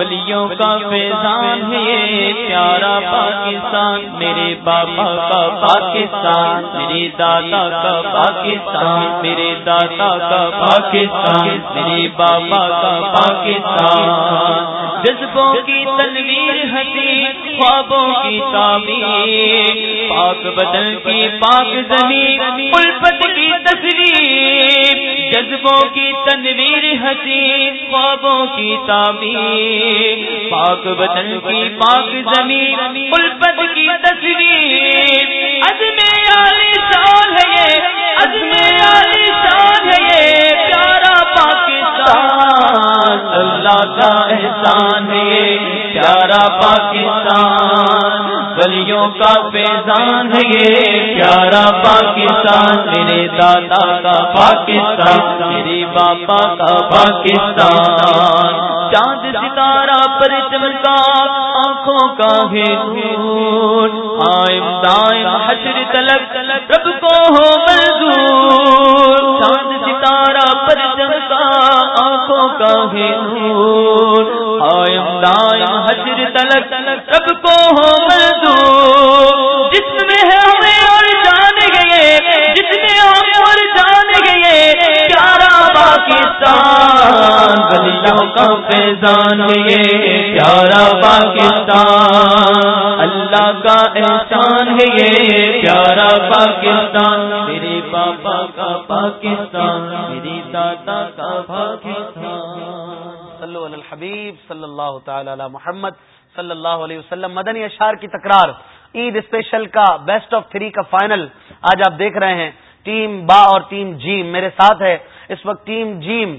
ولیوں کا فیضان ہے پیارا پاکستان، میرے بابا کا پاکستان، میرے دادا کا پاکستان، میرے دادا کا پاکستان، میرے بابا کا پاکستان۔ جذبوں کی تنویر ہنسی خوابوں کی تعمیر۔ پاک بدل کی پاک زمین الفت کی تصویر جذبوں کی تنویر حسین، خوابوں کی تعمیر، پاک بدن کی پاک زمین، الفت کی تصویر۔ عزم عالی شان ہے یہ، عزم عالی شان ہے یہ۔ پیارا پاکستان، اللہ کا احسان ہے پیارا پاکستان۔ گلیوں کا فیضان ہے یہ۔ پیارا پاکستان، میرے دادا کا پاکستان، میرے باپا کا پاکستان۔ چاند ستارہ پر چمکا، آنکھوں کا ہے دور آئم دائم حشر تلک، رب کو ہو منظور چاند ستارہ پر چمکا، آنکھوں کا ہے دور تلک رب کو ہو منظور جس میں ہے ہمیں اور جان گئے، جس میں ہم اور جان گئے، پیارا پاکستان گلیوں کا فیضان ہے، پیارا پاکستان۔ اللہ کا احسان ہے یہ پیارا پاکستان۔ میرے پاپا کا پاکستان، میری دادا کا پاکستان۔ صلو علی الحبیب، صلی اللہ تعالی علی محمد صلی اللہ علیہ وسلم، مدنی اشار کی تکرار، عید اسپیشل کا بیسٹ آف تھری کا فائنل آج آپ دیکھ رہے ہیں ٹیم با اور ٹیم جیم، میرے ساتھ ہے، اس وقت ٹیم جیم،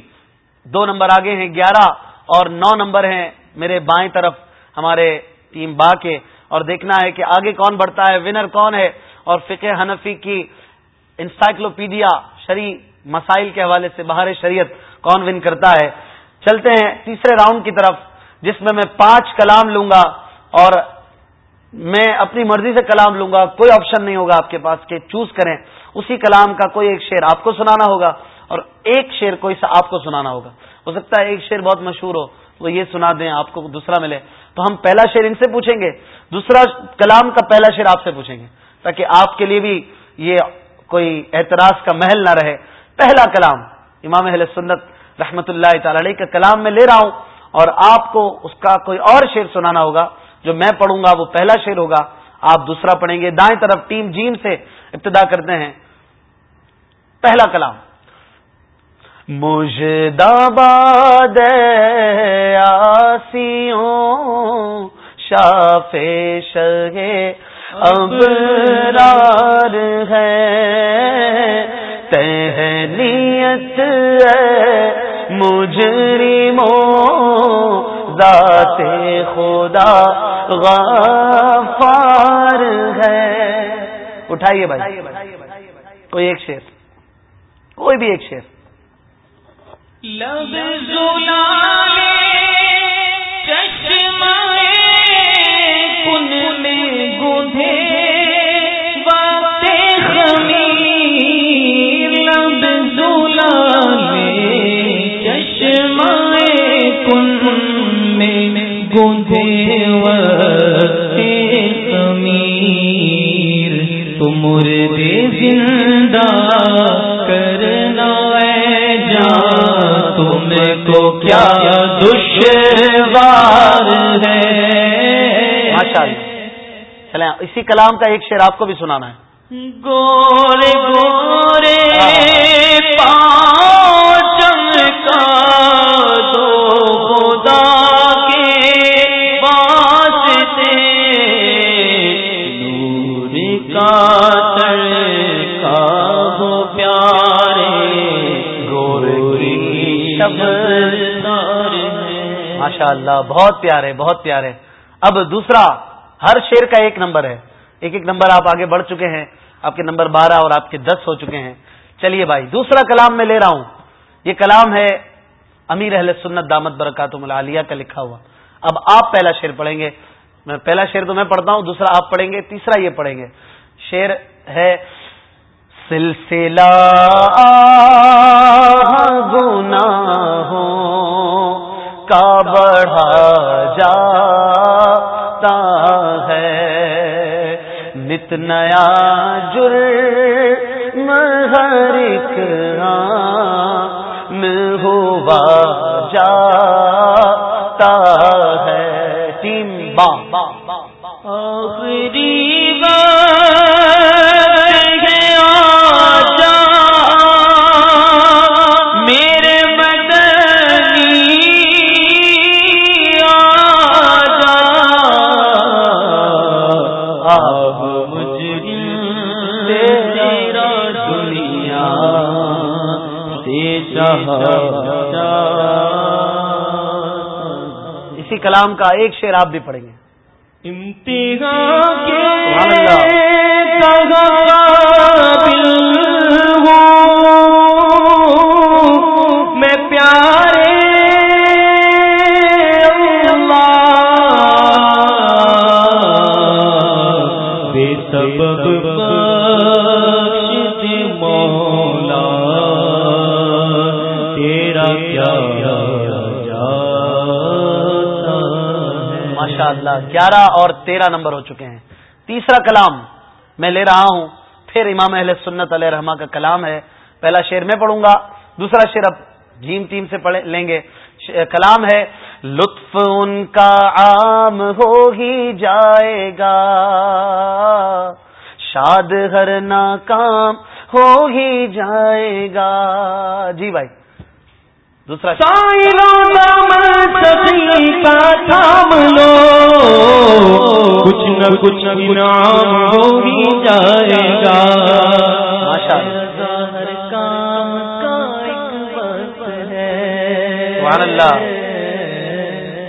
دو نمبر آگے ہیں، گیارہ اور نو نمبر ہیں، میرے بائیں طرف ہمارے ٹیم با کے، اور دیکھنا ہے کہ آگے کون بڑھتا ہے ونر کون ہے، اور فقہ حنفی کی انسائکلوپیڈیا شری مسائل کے حوالے سے، بہار شریعت کون ون کرتا ہے۔ چلتے ہیں تیسرے راؤنڈ کی طرف۔ جس میں میں پانچ کلام لوں گا اور میں اپنی مرضی سے کلام لوں گا، کوئی آپشن نہیں ہوگا آپ کے پاس کہ چوز کریں۔ اسی کلام کا کوئی ایک شعر آپ کو سنانا ہوگا اور ایک شعر کوئی سا آپ کو سنانا ہوگا۔ ہو سکتا ہے ایک شعر بہت مشہور ہو، وہ یہ سنا دیں آپ کو دوسرا ملے۔ تو ہم پہلا شعر ان سے پوچھیں گے، دوسرا کلام کا پہلا شعر آپ سے پوچھیں گے، تاکہ آپ کے لیے بھی یہ کوئی اعتراض کا محل نہ رہے۔ پہلا کلام امام اہل سنت رحمت اللہ تعالی علیہ کا کلام میں لے رہا ہوں۔ اور آپ کو اس کا کوئی اور شعر سنانا ہوگا جو میں پڑھوں گا، وہ پہلا شعر ہوگا۔ آپ دوسرا پڑھیں گے۔ دائیں طرف ٹیم جیم سے ابتدا کرتے ہیں۔ پہلا کلام۔ مجداباد آسیوں، شاف شگے ابرار ہے۔ تہنیت مجرموں ذات خدا غفار ہے۔ اٹھائیے بھائی۔ کوئی ایک شیر کوئی بھی ایک شیر لب اسی کلام کا ایک شعر آپ کو بھی سنانا ہے۔ گورے گورے اللہ، بہت پیارے بہت پیارے۔ اب دوسرا، ہر شیر کا ایک نمبر ہے۔ ایک ایک نمبر آپ آگے بڑھ چکے ہیں۔ آپ کے نمبر بارہ اور آپ کے دس ہو چکے ہیں۔ چلیے بھائی، دوسرا کلام میں لے رہا ہوں۔ یہ کلام ہے امیر اہل سنت دامت برکات ملالیہ کا لکھا ہوا۔ اب آپ پہلا شیر پڑھیں گے۔ میں پہلا شیر تو میں پڑھتا ہوں، دوسرا آپ پڑھیں گے، تیسرا یہ پڑھیں گے۔ شیر ہے، سلسلہ گنا ہو کا بڑھا جاتا ہے۔ نت نیا جر ہر ایک میں ہوا جاتا ہے۔ ٹیم بام۔ اسی کلام کا ایک شعر آپ بھی پڑھیں گے۔ امتحان گیارہ اور تیرہ نمبر ہو چکے ہیں۔ تیسرا کلام میں لے رہا ہوں۔ پھر امام اہل سنت علیہ رحمٰ کا کلام ہے۔ پہلا شعر میں پڑھوں گا۔ دوسرا شعر اب جیم ٹیم سے پڑھ لیں گے۔ کلام ہے، لطف ان کا عام ہو ہی جائے گا۔ شاد ہر ناکام ہو ہی جائے گا۔ جی بھائی دوسرا تھام لو کچھ نہ کچھ انعام ہو ہی جائے گا۔ ہر کام کا ایک وقت ہے۔ سبحان اللہ۔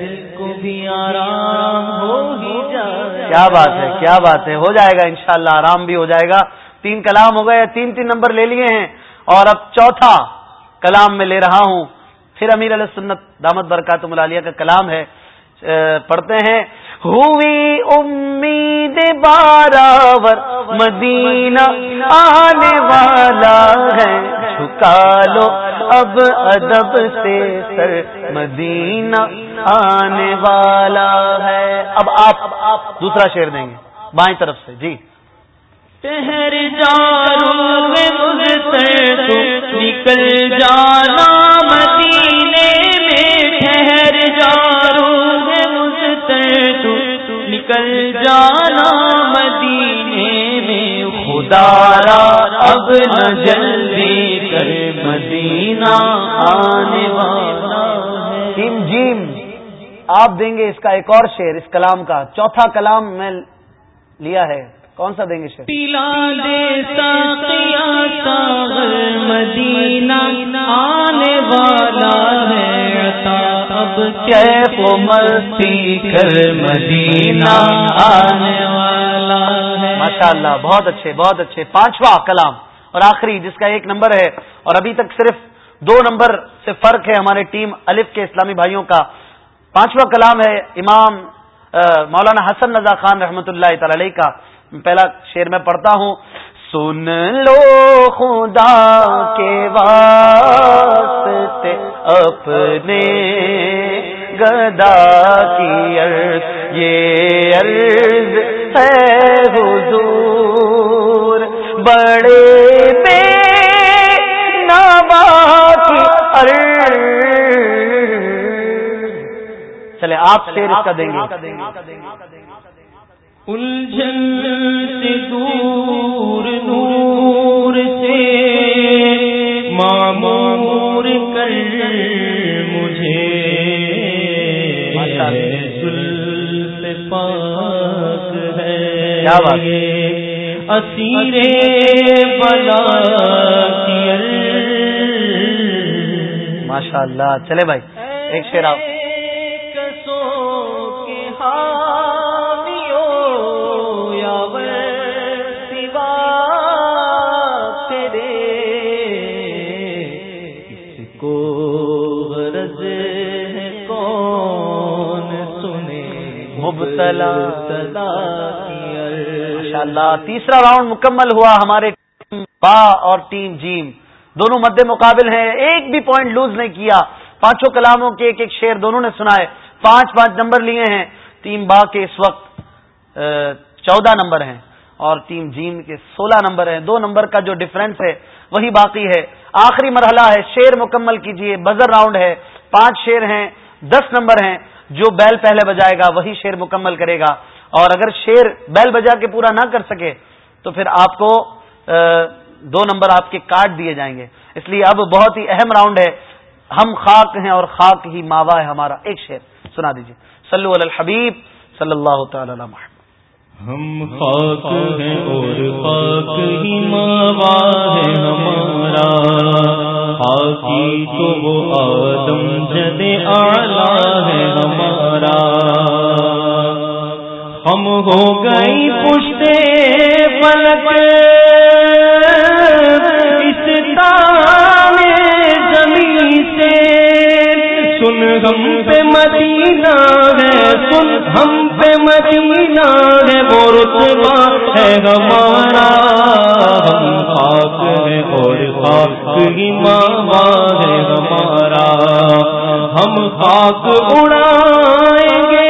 دل کو بھی آرام ہو ہی جائے۔ کیا بات ہے کیا بات ہے۔ ہو جائے گا انشاءاللہ آرام بھی ہو جائے گا۔ تین کلام ہو گئے تین تین نمبر لے لیے ہیں۔ اور اب چوتھا کلام میں لے رہا ہوں۔ پھر امیر علیہ سنت دامت برکات ملالیہ کا کلام ہے پڑھتے ہیں، ہوئی امید باراور مدینہ آنے والا ہے جھکا لو اب ادب سے سر مدینہ آنے والا ہے۔ اب آپ دوسرا شعر دیں گے، بائیں طرف سے جی۔ ٹہر جارو نکل میں خدارا اب نہ جلدی کر مدینہ آنے والا جیم جیم آپ دیں گے اس کا ایک اور شعر اس کلام کا۔ چوتھا کلام میں لیا ہے۔ کون سا دیں گے شیر پلا دے مدینہ آنے والا ہے۔ اب کیف و مستی کر مدینہ آنے ماشاء اللہ بہت اچھے بہت اچھے، پانچواں کلام۔ اور آخری، جس کا ایک نمبر ہے، اور ابھی تک صرف دو نمبر سے فرق ہے ہمارے ٹیم الف کے اسلامی بھائیوں کا۔ پانچواں کلام ہے امام مولانا حسن رضا خان رحمۃ اللہ تعالی کا۔ پہلا شعر میں پڑھتا ہوں۔ سن لو خدا کے واسطے اپنے گدا کی عرض، یہ عرض حضور۔ بڑے بے کی چلے، آپ شیر اس کا دیں گے۔ الجھن سے دور نور سے کیا بات اسیر بلا ماشاء اللہ چلے بھائی ایک شیر آپ اللہ تیسرا راؤنڈ مکمل ہوا ہمارے ٹیم با اور ٹیم جیم۔ دونوں مد مقابل ہیں، ایک بھی پوائنٹ لوز نہیں کیا۔ پانچوں کلاموں کے ایک ایک شعر دونوں نے سنائے۔ پانچ پانچ نمبر لیے ہیں۔ ٹیم با کے اس وقت چودہ نمبر ہیں۔ اور ٹیم جیم کے سولہ نمبر ہیں۔ دو نمبر کا جو ڈفرنس ہے، وہی باقی ہے۔ آخری مرحلہ ہے شیر مکمل کیجیے۔ بزر راؤنڈ ہے۔ پانچ شیر ہیں، دس نمبر ہیں۔ جو بیل پہلے بجائے گا، وہی شیر مکمل کرے گا۔ اور اگر شیر بیل بجا کے پورا نہ کر سکے تو پھر آپ کو دو نمبر آپ کے کاٹ دیے جائیں گے۔ اس لیے اب بہت ہی اہم راؤنڈ ہے۔ ہم خاک ہیں اور خاک ہی ماوا ہے ہمارا ایک شیر۔ سنا دیجیے صلی اللہ حبیب صلی اللہ تعالی محمد۔ ہم خاک ہیں اور خاک ہی ماوا ہے ہمارا۔ خاکی تو وہ آدم جد آلہ ہے ہمارا۔ ہم ہو گئی پشتے پلک اس تانے زمین سے۔ سن ہم پہ مدینہ ہے، سن ہم پہ مدینہ ہے۔ وہ رتبہ ہے ہمارا۔ ہم خاک ہے اور خاک ہی ماما ہے ہمارا۔ ہم خاک اڑائیں گے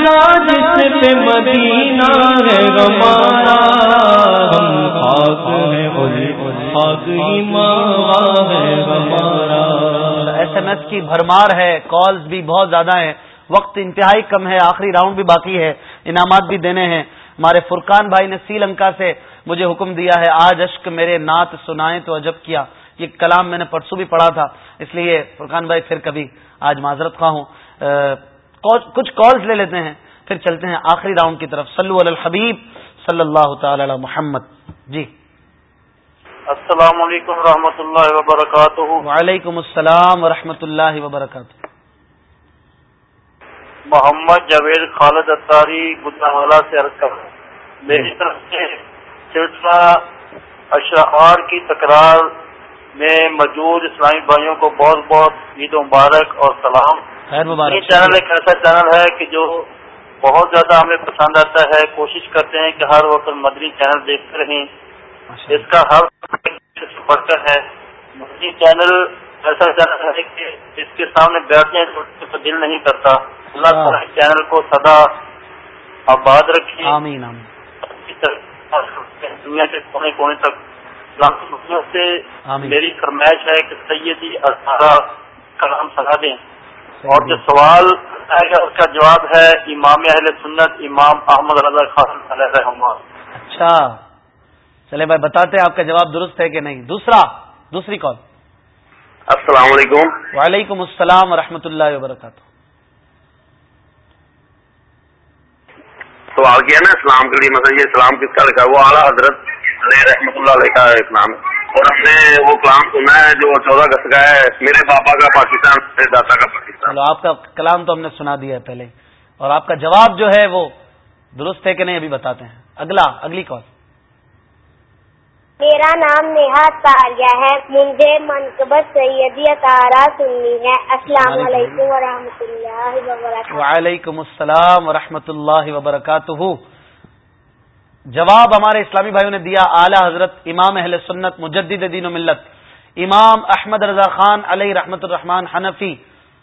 آباد جس پہ مدینہ ہے ہمارا ہم خاک ہے خاک ہی ماں ہے ہمارا ایس ایم ایس کی بھرمار ہے، کالز بھی بہت زیادہ ہیں۔ وقت انتہائی کم ہے، آخری راؤنڈ بھی باقی ہے۔ انعامات بھی دینے ہیں۔ ہمارے فرقان بھائی نے سی لنکا سے مجھے حکم دیا ہے، آج اشک میرے نعت سنائیں تو عجب کیا۔ یہ کلام میں نے پرسوں بھی پڑھا تھا، اس لیے فرقان بھائی پھر کبھی آج معذرت خواہ ہوں۔ کچھ کالز لے لیتے ہیں پھر چلتے ہیں آخری راؤنڈ کی طرف۔ سلو الحبیب صلی اللہ تعالی علی محمد۔ جی۔ السلام علیکم و اللہ وبرکاتہ۔ وعلیکم السلام ورحمۃ اللہ وبرکاتہ۔ محمد جاوید خالد اتاری والا سے عرض کر میری طرف سے سلسلہ اشعار کی تکرار میں موجود اسلامی بھائیوں کو بہت بہت عید مبارک اور سلام۔ خیر مبارک. یہ چینل ایک ایسا چینل ہے کہ جو بہت زیادہ ہمیں پسند آتا ہے کوشش کرتے ہیں کہ ہر وقت مدنی چینل دیکھتے رہیں۔ اس کا ہر بڑھ کر ہے۔ مدنی چینل ایسا چینل ہے کہ اس کے سامنے بیٹھنے کا دل نہیں کرتا۔ اللہ تعالیٰ اس چینل کو سدا آباد رکھے۔ آمین آمین. دنیا کے کونے کونے تک سے میری فرمائش ہے کہ سیدی ازارا کلام سنا دیں۔ اور جو سوال ہے اس کا جواب ہے امام اہل سنت امام احمد رضا خان علیہ اچھا۔ چلے بھائی بتاتے ہیں آپ کا جواب درست ہے کہ نہیں۔ دوسرا دوسری کال۔ السلام علیکم۔ وعلیکم السلام ورحمۃ اللہ وبرکاتہ۔ سوال کیا نا اسلام کے لیے مثلا یہ اسلام کس کا لکھا ہے؟ وہ اعلیٰ حضرت علیہ رحمۃ اللہ علیہ کا ایک نام ہے۔ اور ہم نے وہ کلام سنا ہے جو چودہ اگست کا ہے میرے پاپا کا پاکستان میرے دادا کا پاکستان۔ چلو آپ کا کلام تو ہم نے سنا دیا ہے پہلے اور آپ کا جواب جو ہے وہ درست ہے کہ نہیں ابھی بتاتے ہیں۔ اگلا اگلی کال۔ میرا نام نیہا تاریہ ہے۔ مجھے منقبت سیدی اطارہ سننی ہے۔ السلام علیکم ورحمۃ اللہ وبرکاتہ۔ وعلیکم السلام ورحمۃ اللہ وبرکاتہ۔ جواب ہمارے اسلامی بھائیوں نے دیا اعلی حضرت امام اہل سنت مجدد دین و ملت، امام احمد رضا خان علیہ رحمت الرحمان حنفی۔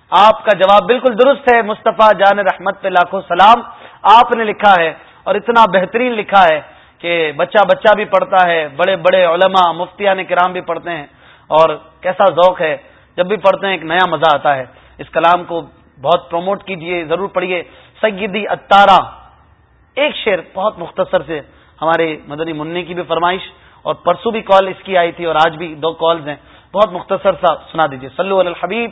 آپ کا جواب بالکل درست ہے، مصطفیٰ جان رحمت پہ لاکھوں سلام۔ آپ نے لکھا ہے اور اتنا بہترین لکھا ہے کہ بچہ بچہ بھی پڑھتا ہے، بڑے بڑے علماء، مفتیان کرام بھی پڑھتے ہیں۔ اور کیسا ذوق ہے، جب بھی پڑھتے ہیں ایک نیا مزہ آتا ہے۔ اس کلام کو بہت پروموٹ کیجیے، ضرور پڑھیے سیدی اتارا ایک شعر بہت مختصر سے ہمارے مدنی منی کی بھی فرمائش اور پرسوں بھی کال اس کی آئی تھی اور آج بھی دو کالز ہیں۔ بہت مختصر سا سنا دیجیے صلی علی الحبیب،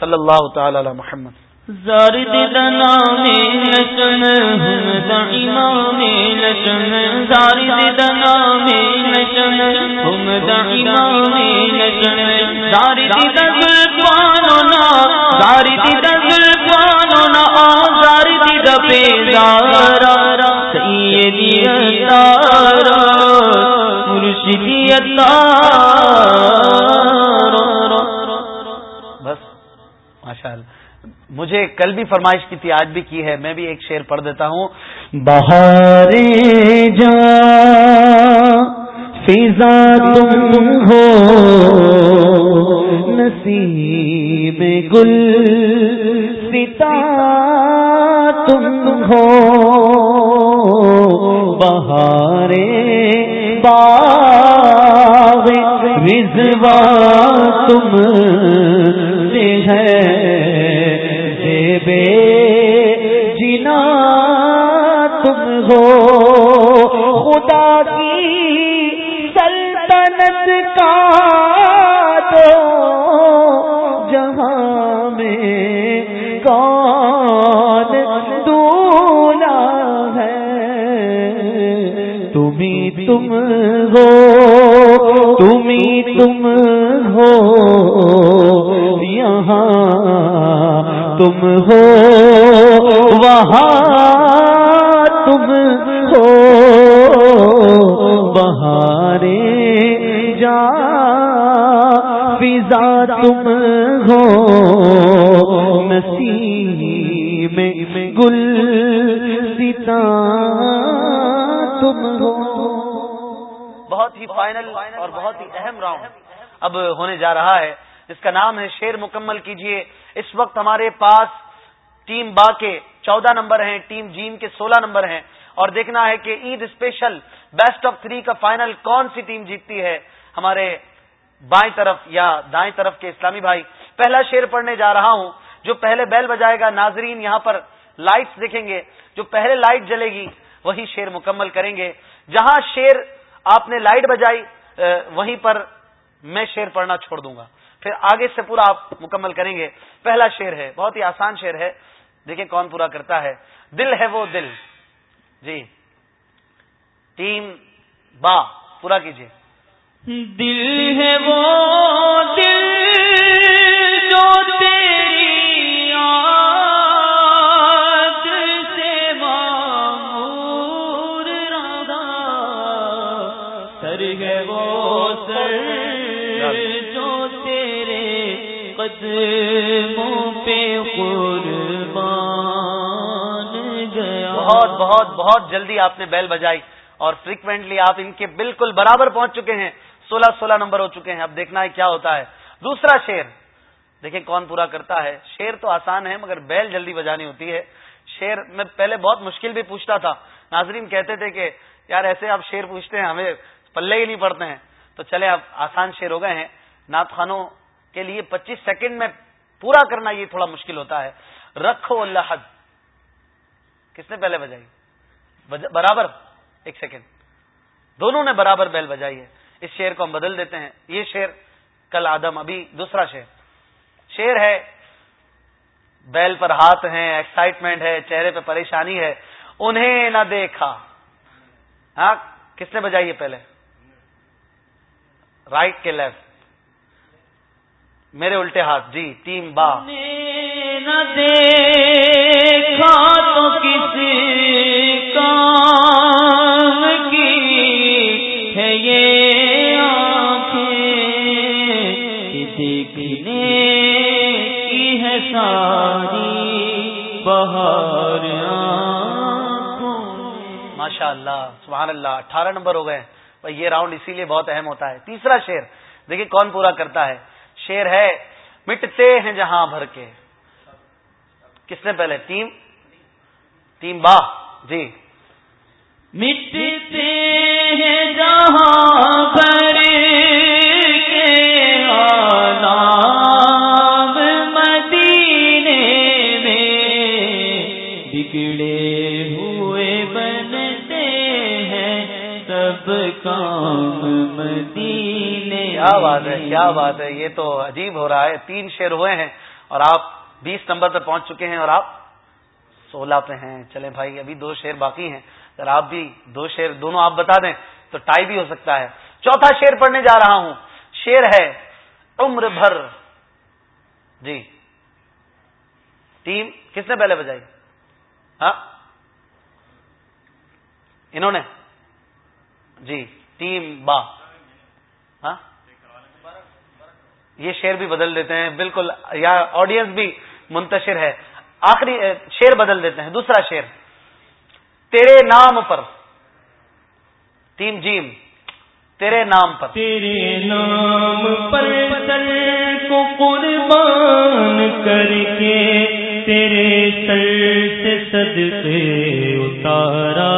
صلی اللہ تعالی علی محمد۔ زارد دنا میں لشن ہم دائمام لشن۔ زارد دنا میں لشن ہم دائمام لشن۔ زارد دل قانونا زارد دل قانونا زارد دبے زارا سیدی اتارا مرشدی اتارا بس ماشاء اللہ مجھے کل بھی فرمائش کی تھی آج بھی کی ہے۔ میں بھی ایک شعر پڑھ دیتا ہوں۔ بہار جا فضا تم ہو نصیب گل ستا تم ہو۔ بہارے باغ رضوا تم سے ہے بے تم ہو، وہاں تم ہو، بہارے جا، فضا تم ہو، نصیب میں گل ستا تم ہو۔ بہت ہی فائنل اور بہت ہی اہم راؤنڈ اب ہونے جا رہا ہے۔ جس کا نام ہے شیر مکمل کیجیے۔ اس وقت ہمارے پاس ٹیم با کے چودہ نمبر ہیں، ٹیم جیم کے سولہ نمبر ہیں۔ اور دیکھنا ہے کہ Eid special best of three کا فائنل کون سی ٹیم جیتتی ہے؟ ہمارے بائیں طرف یا دائیں طرف کے اسلامی بھائی۔ پہلا شیر پڑھنے جا رہا ہوں، جو پہلے بیل بجائے گا، ناظرین یہاں پر لائٹس دیکھیں گے۔ جو پہلے لائٹ جلے گی، وہی شیر مکمل کریں گے۔ جہاں شیر آپ نے لائٹ بجائی وہیں پر میں شیر پڑھنا چھوڑ دوں گا۔ پھر آگے سے پورا آپ مکمل کریں گے۔ پہلا شیر ہے، بہت ہی آسان شیر ہے۔ دیکھیں کون پورا کرتا ہے۔ دل ہے وہ دل۔ جی۔ تین با، پورا کیجیے دل ہے وہ دل جو تیری قدموں پہ قربان گیا۔ بہت بہت بہت جلدی آپ نے بیل بجائی اور فریکوینٹلی آپ ان کے بالکل برابر پہنچ چکے ہیں۔ سولہ سولہ نمبر ہو چکے ہیں۔ اب دیکھنا ہے کیا ہوتا ہے۔ دوسرا شیر دیکھیں کون پورا کرتا ہے۔ شیر تو آسان ہے، مگر بیل جلدی بجانی ہوتی ہے۔ شیر میں پہلے بہت مشکل بھی پوچھتا تھا۔ ناظرین کہتے تھے کہ یار ایسے آپ شیر پوچھتے ہیں، ہمیں پلے ہی نہیں پڑتے ہیں۔ تو چلے اب آسان شیر ہو گئے ہیں۔ نعت خانوں کے لیے پچیس سیکنڈ میں پورا کرنا یہ تھوڑا مشکل ہوتا ہے۔ رکھو اللہ حد۔ کس نے پہلے بجائی؟ برابر۔ ایک سیکنڈ۔ دونوں نے برابر بیل بجائی ہے۔ اس شیر کو ہم بدل دیتے ہیں۔ یہ شیر کل آدم، ابھی دوسرا شیر شیر ہے، بیل پر ہاتھ ہیں ایکسائٹمنٹ ہے، چہرے پہ پریشانی ہے۔ انہیں نہ دیکھا۔ ہاں کس نے بجائی ہے پہلے؟ رائٹ کے لیفٹ میرے الٹے ہاتھ جی تین با۔ نہ دیکھا تو کسی کام کی ہے یہ دیکھنے کی ہے ساری بہار ماشاء اللہ سبحان اللہ اٹھارہ نمبر ہو گئے۔ یہ راؤنڈ اسی لیے بہت اہم ہوتا ہے۔ تیسرا شیر دیکھیے کون پورا کرتا ہے۔ شیر ہے، مٹتے ہیں جہاں بھر کے۔ کس نے پہلے؟ تیم تیم با۔ جی۔ مٹتے ہیں جہاں کیا بات ہے، یہ تو عجیب ہو رہا ہے۔ تین شیر ہوئے ہیں اور آپ بیس نمبر پہ پہنچ چکے ہیں اور آپ سولہ پہ ہیں۔ چلیں بھائی، ابھی دو شیر باقی ہیں۔ اگر آپ بھی دو شیر دونوں آپ بتا دیں تو ٹائی بھی ہو سکتا ہے۔ چوتھا شیر پڑھنے جا رہا ہوں۔ شیر ہے، عمر بھر۔ جی۔ ٹیم کس نے پہلے بجائی؟ ہاں؟ انہوں نے۔ جی ٹیم با۔ ہاں؟ یہ شیر بھی بدل دیتے ہیں بالکل یا آڈینس بھی منتشر ہے۔ آخری شیر بدل دیتے ہیں دوسرا شیر تیرے نام پر۔ تین جیم۔ تیرے نام پر۔ تیرے نام پر سر کو قربان کر کے تیرے سر سے صدقے اتارا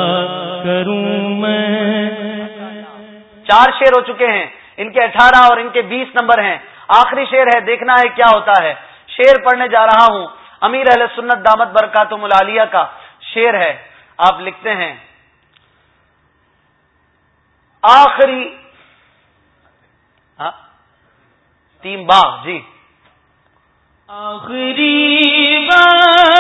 کروں میں۔ چار شیر ہو چکے ہیں۔ ان کے اٹھارہ اور ان کے بیس نمبر ہیں۔ آخری شیر ہے، دیکھنا ہے کیا ہوتا ہے۔ شیر پڑھنے جا رہا ہوں۔ امیر اہل سنت دامت برکات ملالیہ کا شیر ہے۔ آپ لکھتے ہیں۔ آخری ہاں؟ تین باغ جی۔ آخری بات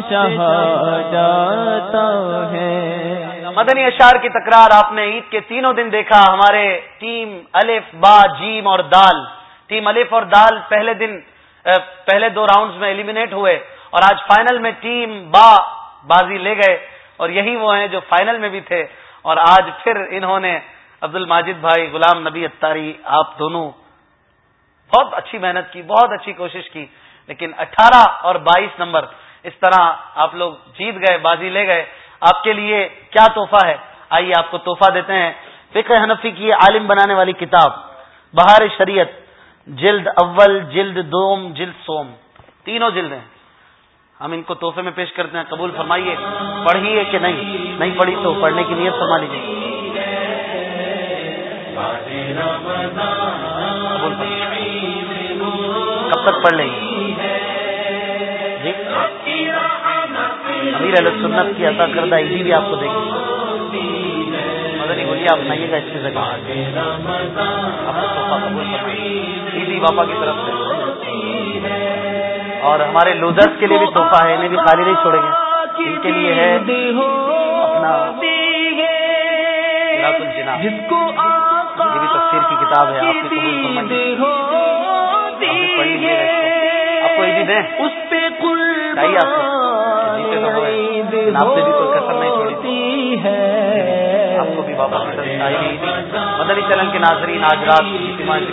جاتا ہے۔ مدنی اشار کی تکرار آپ نے عید کے تینوں دن دیکھا، ہمارے ٹیم الف، با، جیم اور دال۔ ٹیم الف اور دال پہلے دن پہلے دو راؤنڈز میں ایلیمینیٹ ہوئے اور آج فائنل میں ٹیم با بازی لے گئے اور یہی وہ ہیں جو فائنل میں بھی تھے۔ اور آج پھر انہوں نے عبد الماجد بھائی، غلام نبی اتاری آپ دونوں بہت اچھی محنت کی، بہت اچھی کوشش کی، لیکن اٹھارہ اور بائیس نمبر اس طرح آپ لوگ جیت گئے، بازی لے گئے۔ آپ کے لیے کیا تحفہ ہے؟ آئیے آپ کو تحفہ دیتے ہیں۔ فکر حنفی کی عالم بنانے والی کتاب، بہار شریعت، جلد اول، جلد دوم، جلد سوم۔ تینوں جلد ہیں۔ ہم ان کو تحفے میں پیش کرتے ہیں۔ قبول فرمائیے۔ پڑھیے کہ نہیں؟ نہیں پڑھی تو پڑھنے کی نیت فرما لیجیے کب تک پڑھ لیں گے؟ امیر علیہ سنت کی عطا کردہ عیدی بھی آپ کو دیں گے۔ مدنی بولیے آپ بنائیے گا عیدی باپا کی طرف سے۔ اور ہمارے لوزرس کے لیے بھی تحفہ ہے انہیں بھی خالی نہیں چھوڑیں گے۔ ان کے لیے ہے اپنا جس کو یہ بھی تفسیر کی کتاب ہے آپ کی قبول فرمائیے آپ کو۔ عیدی دیں۔ اس پہ چاہیے آپ کو۔ آپ کو بھی بابا کی طرف آئی نہیں تھی مدنی چینل کے ناظرین آج رات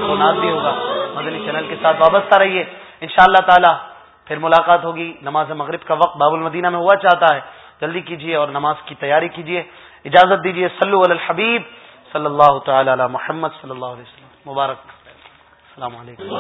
کو ناز بھی ہوگا مدنی چینل کے ساتھ وابستہ رہیے۔ ان شاء اللہ تعالیٰ پھر ملاقات ہوگی۔ نماز مغرب کا وقت باب المدینہ میں ہوا چاہتا ہے۔ جلدی کیجیے اور نماز کی تیاری کیجیے اجازت دیجیے صلو علی الحبیب صلی اللہ تعالی علی محمد صلی اللہ علیہ وسلم۔ مبارک۔ السلام علیکم۔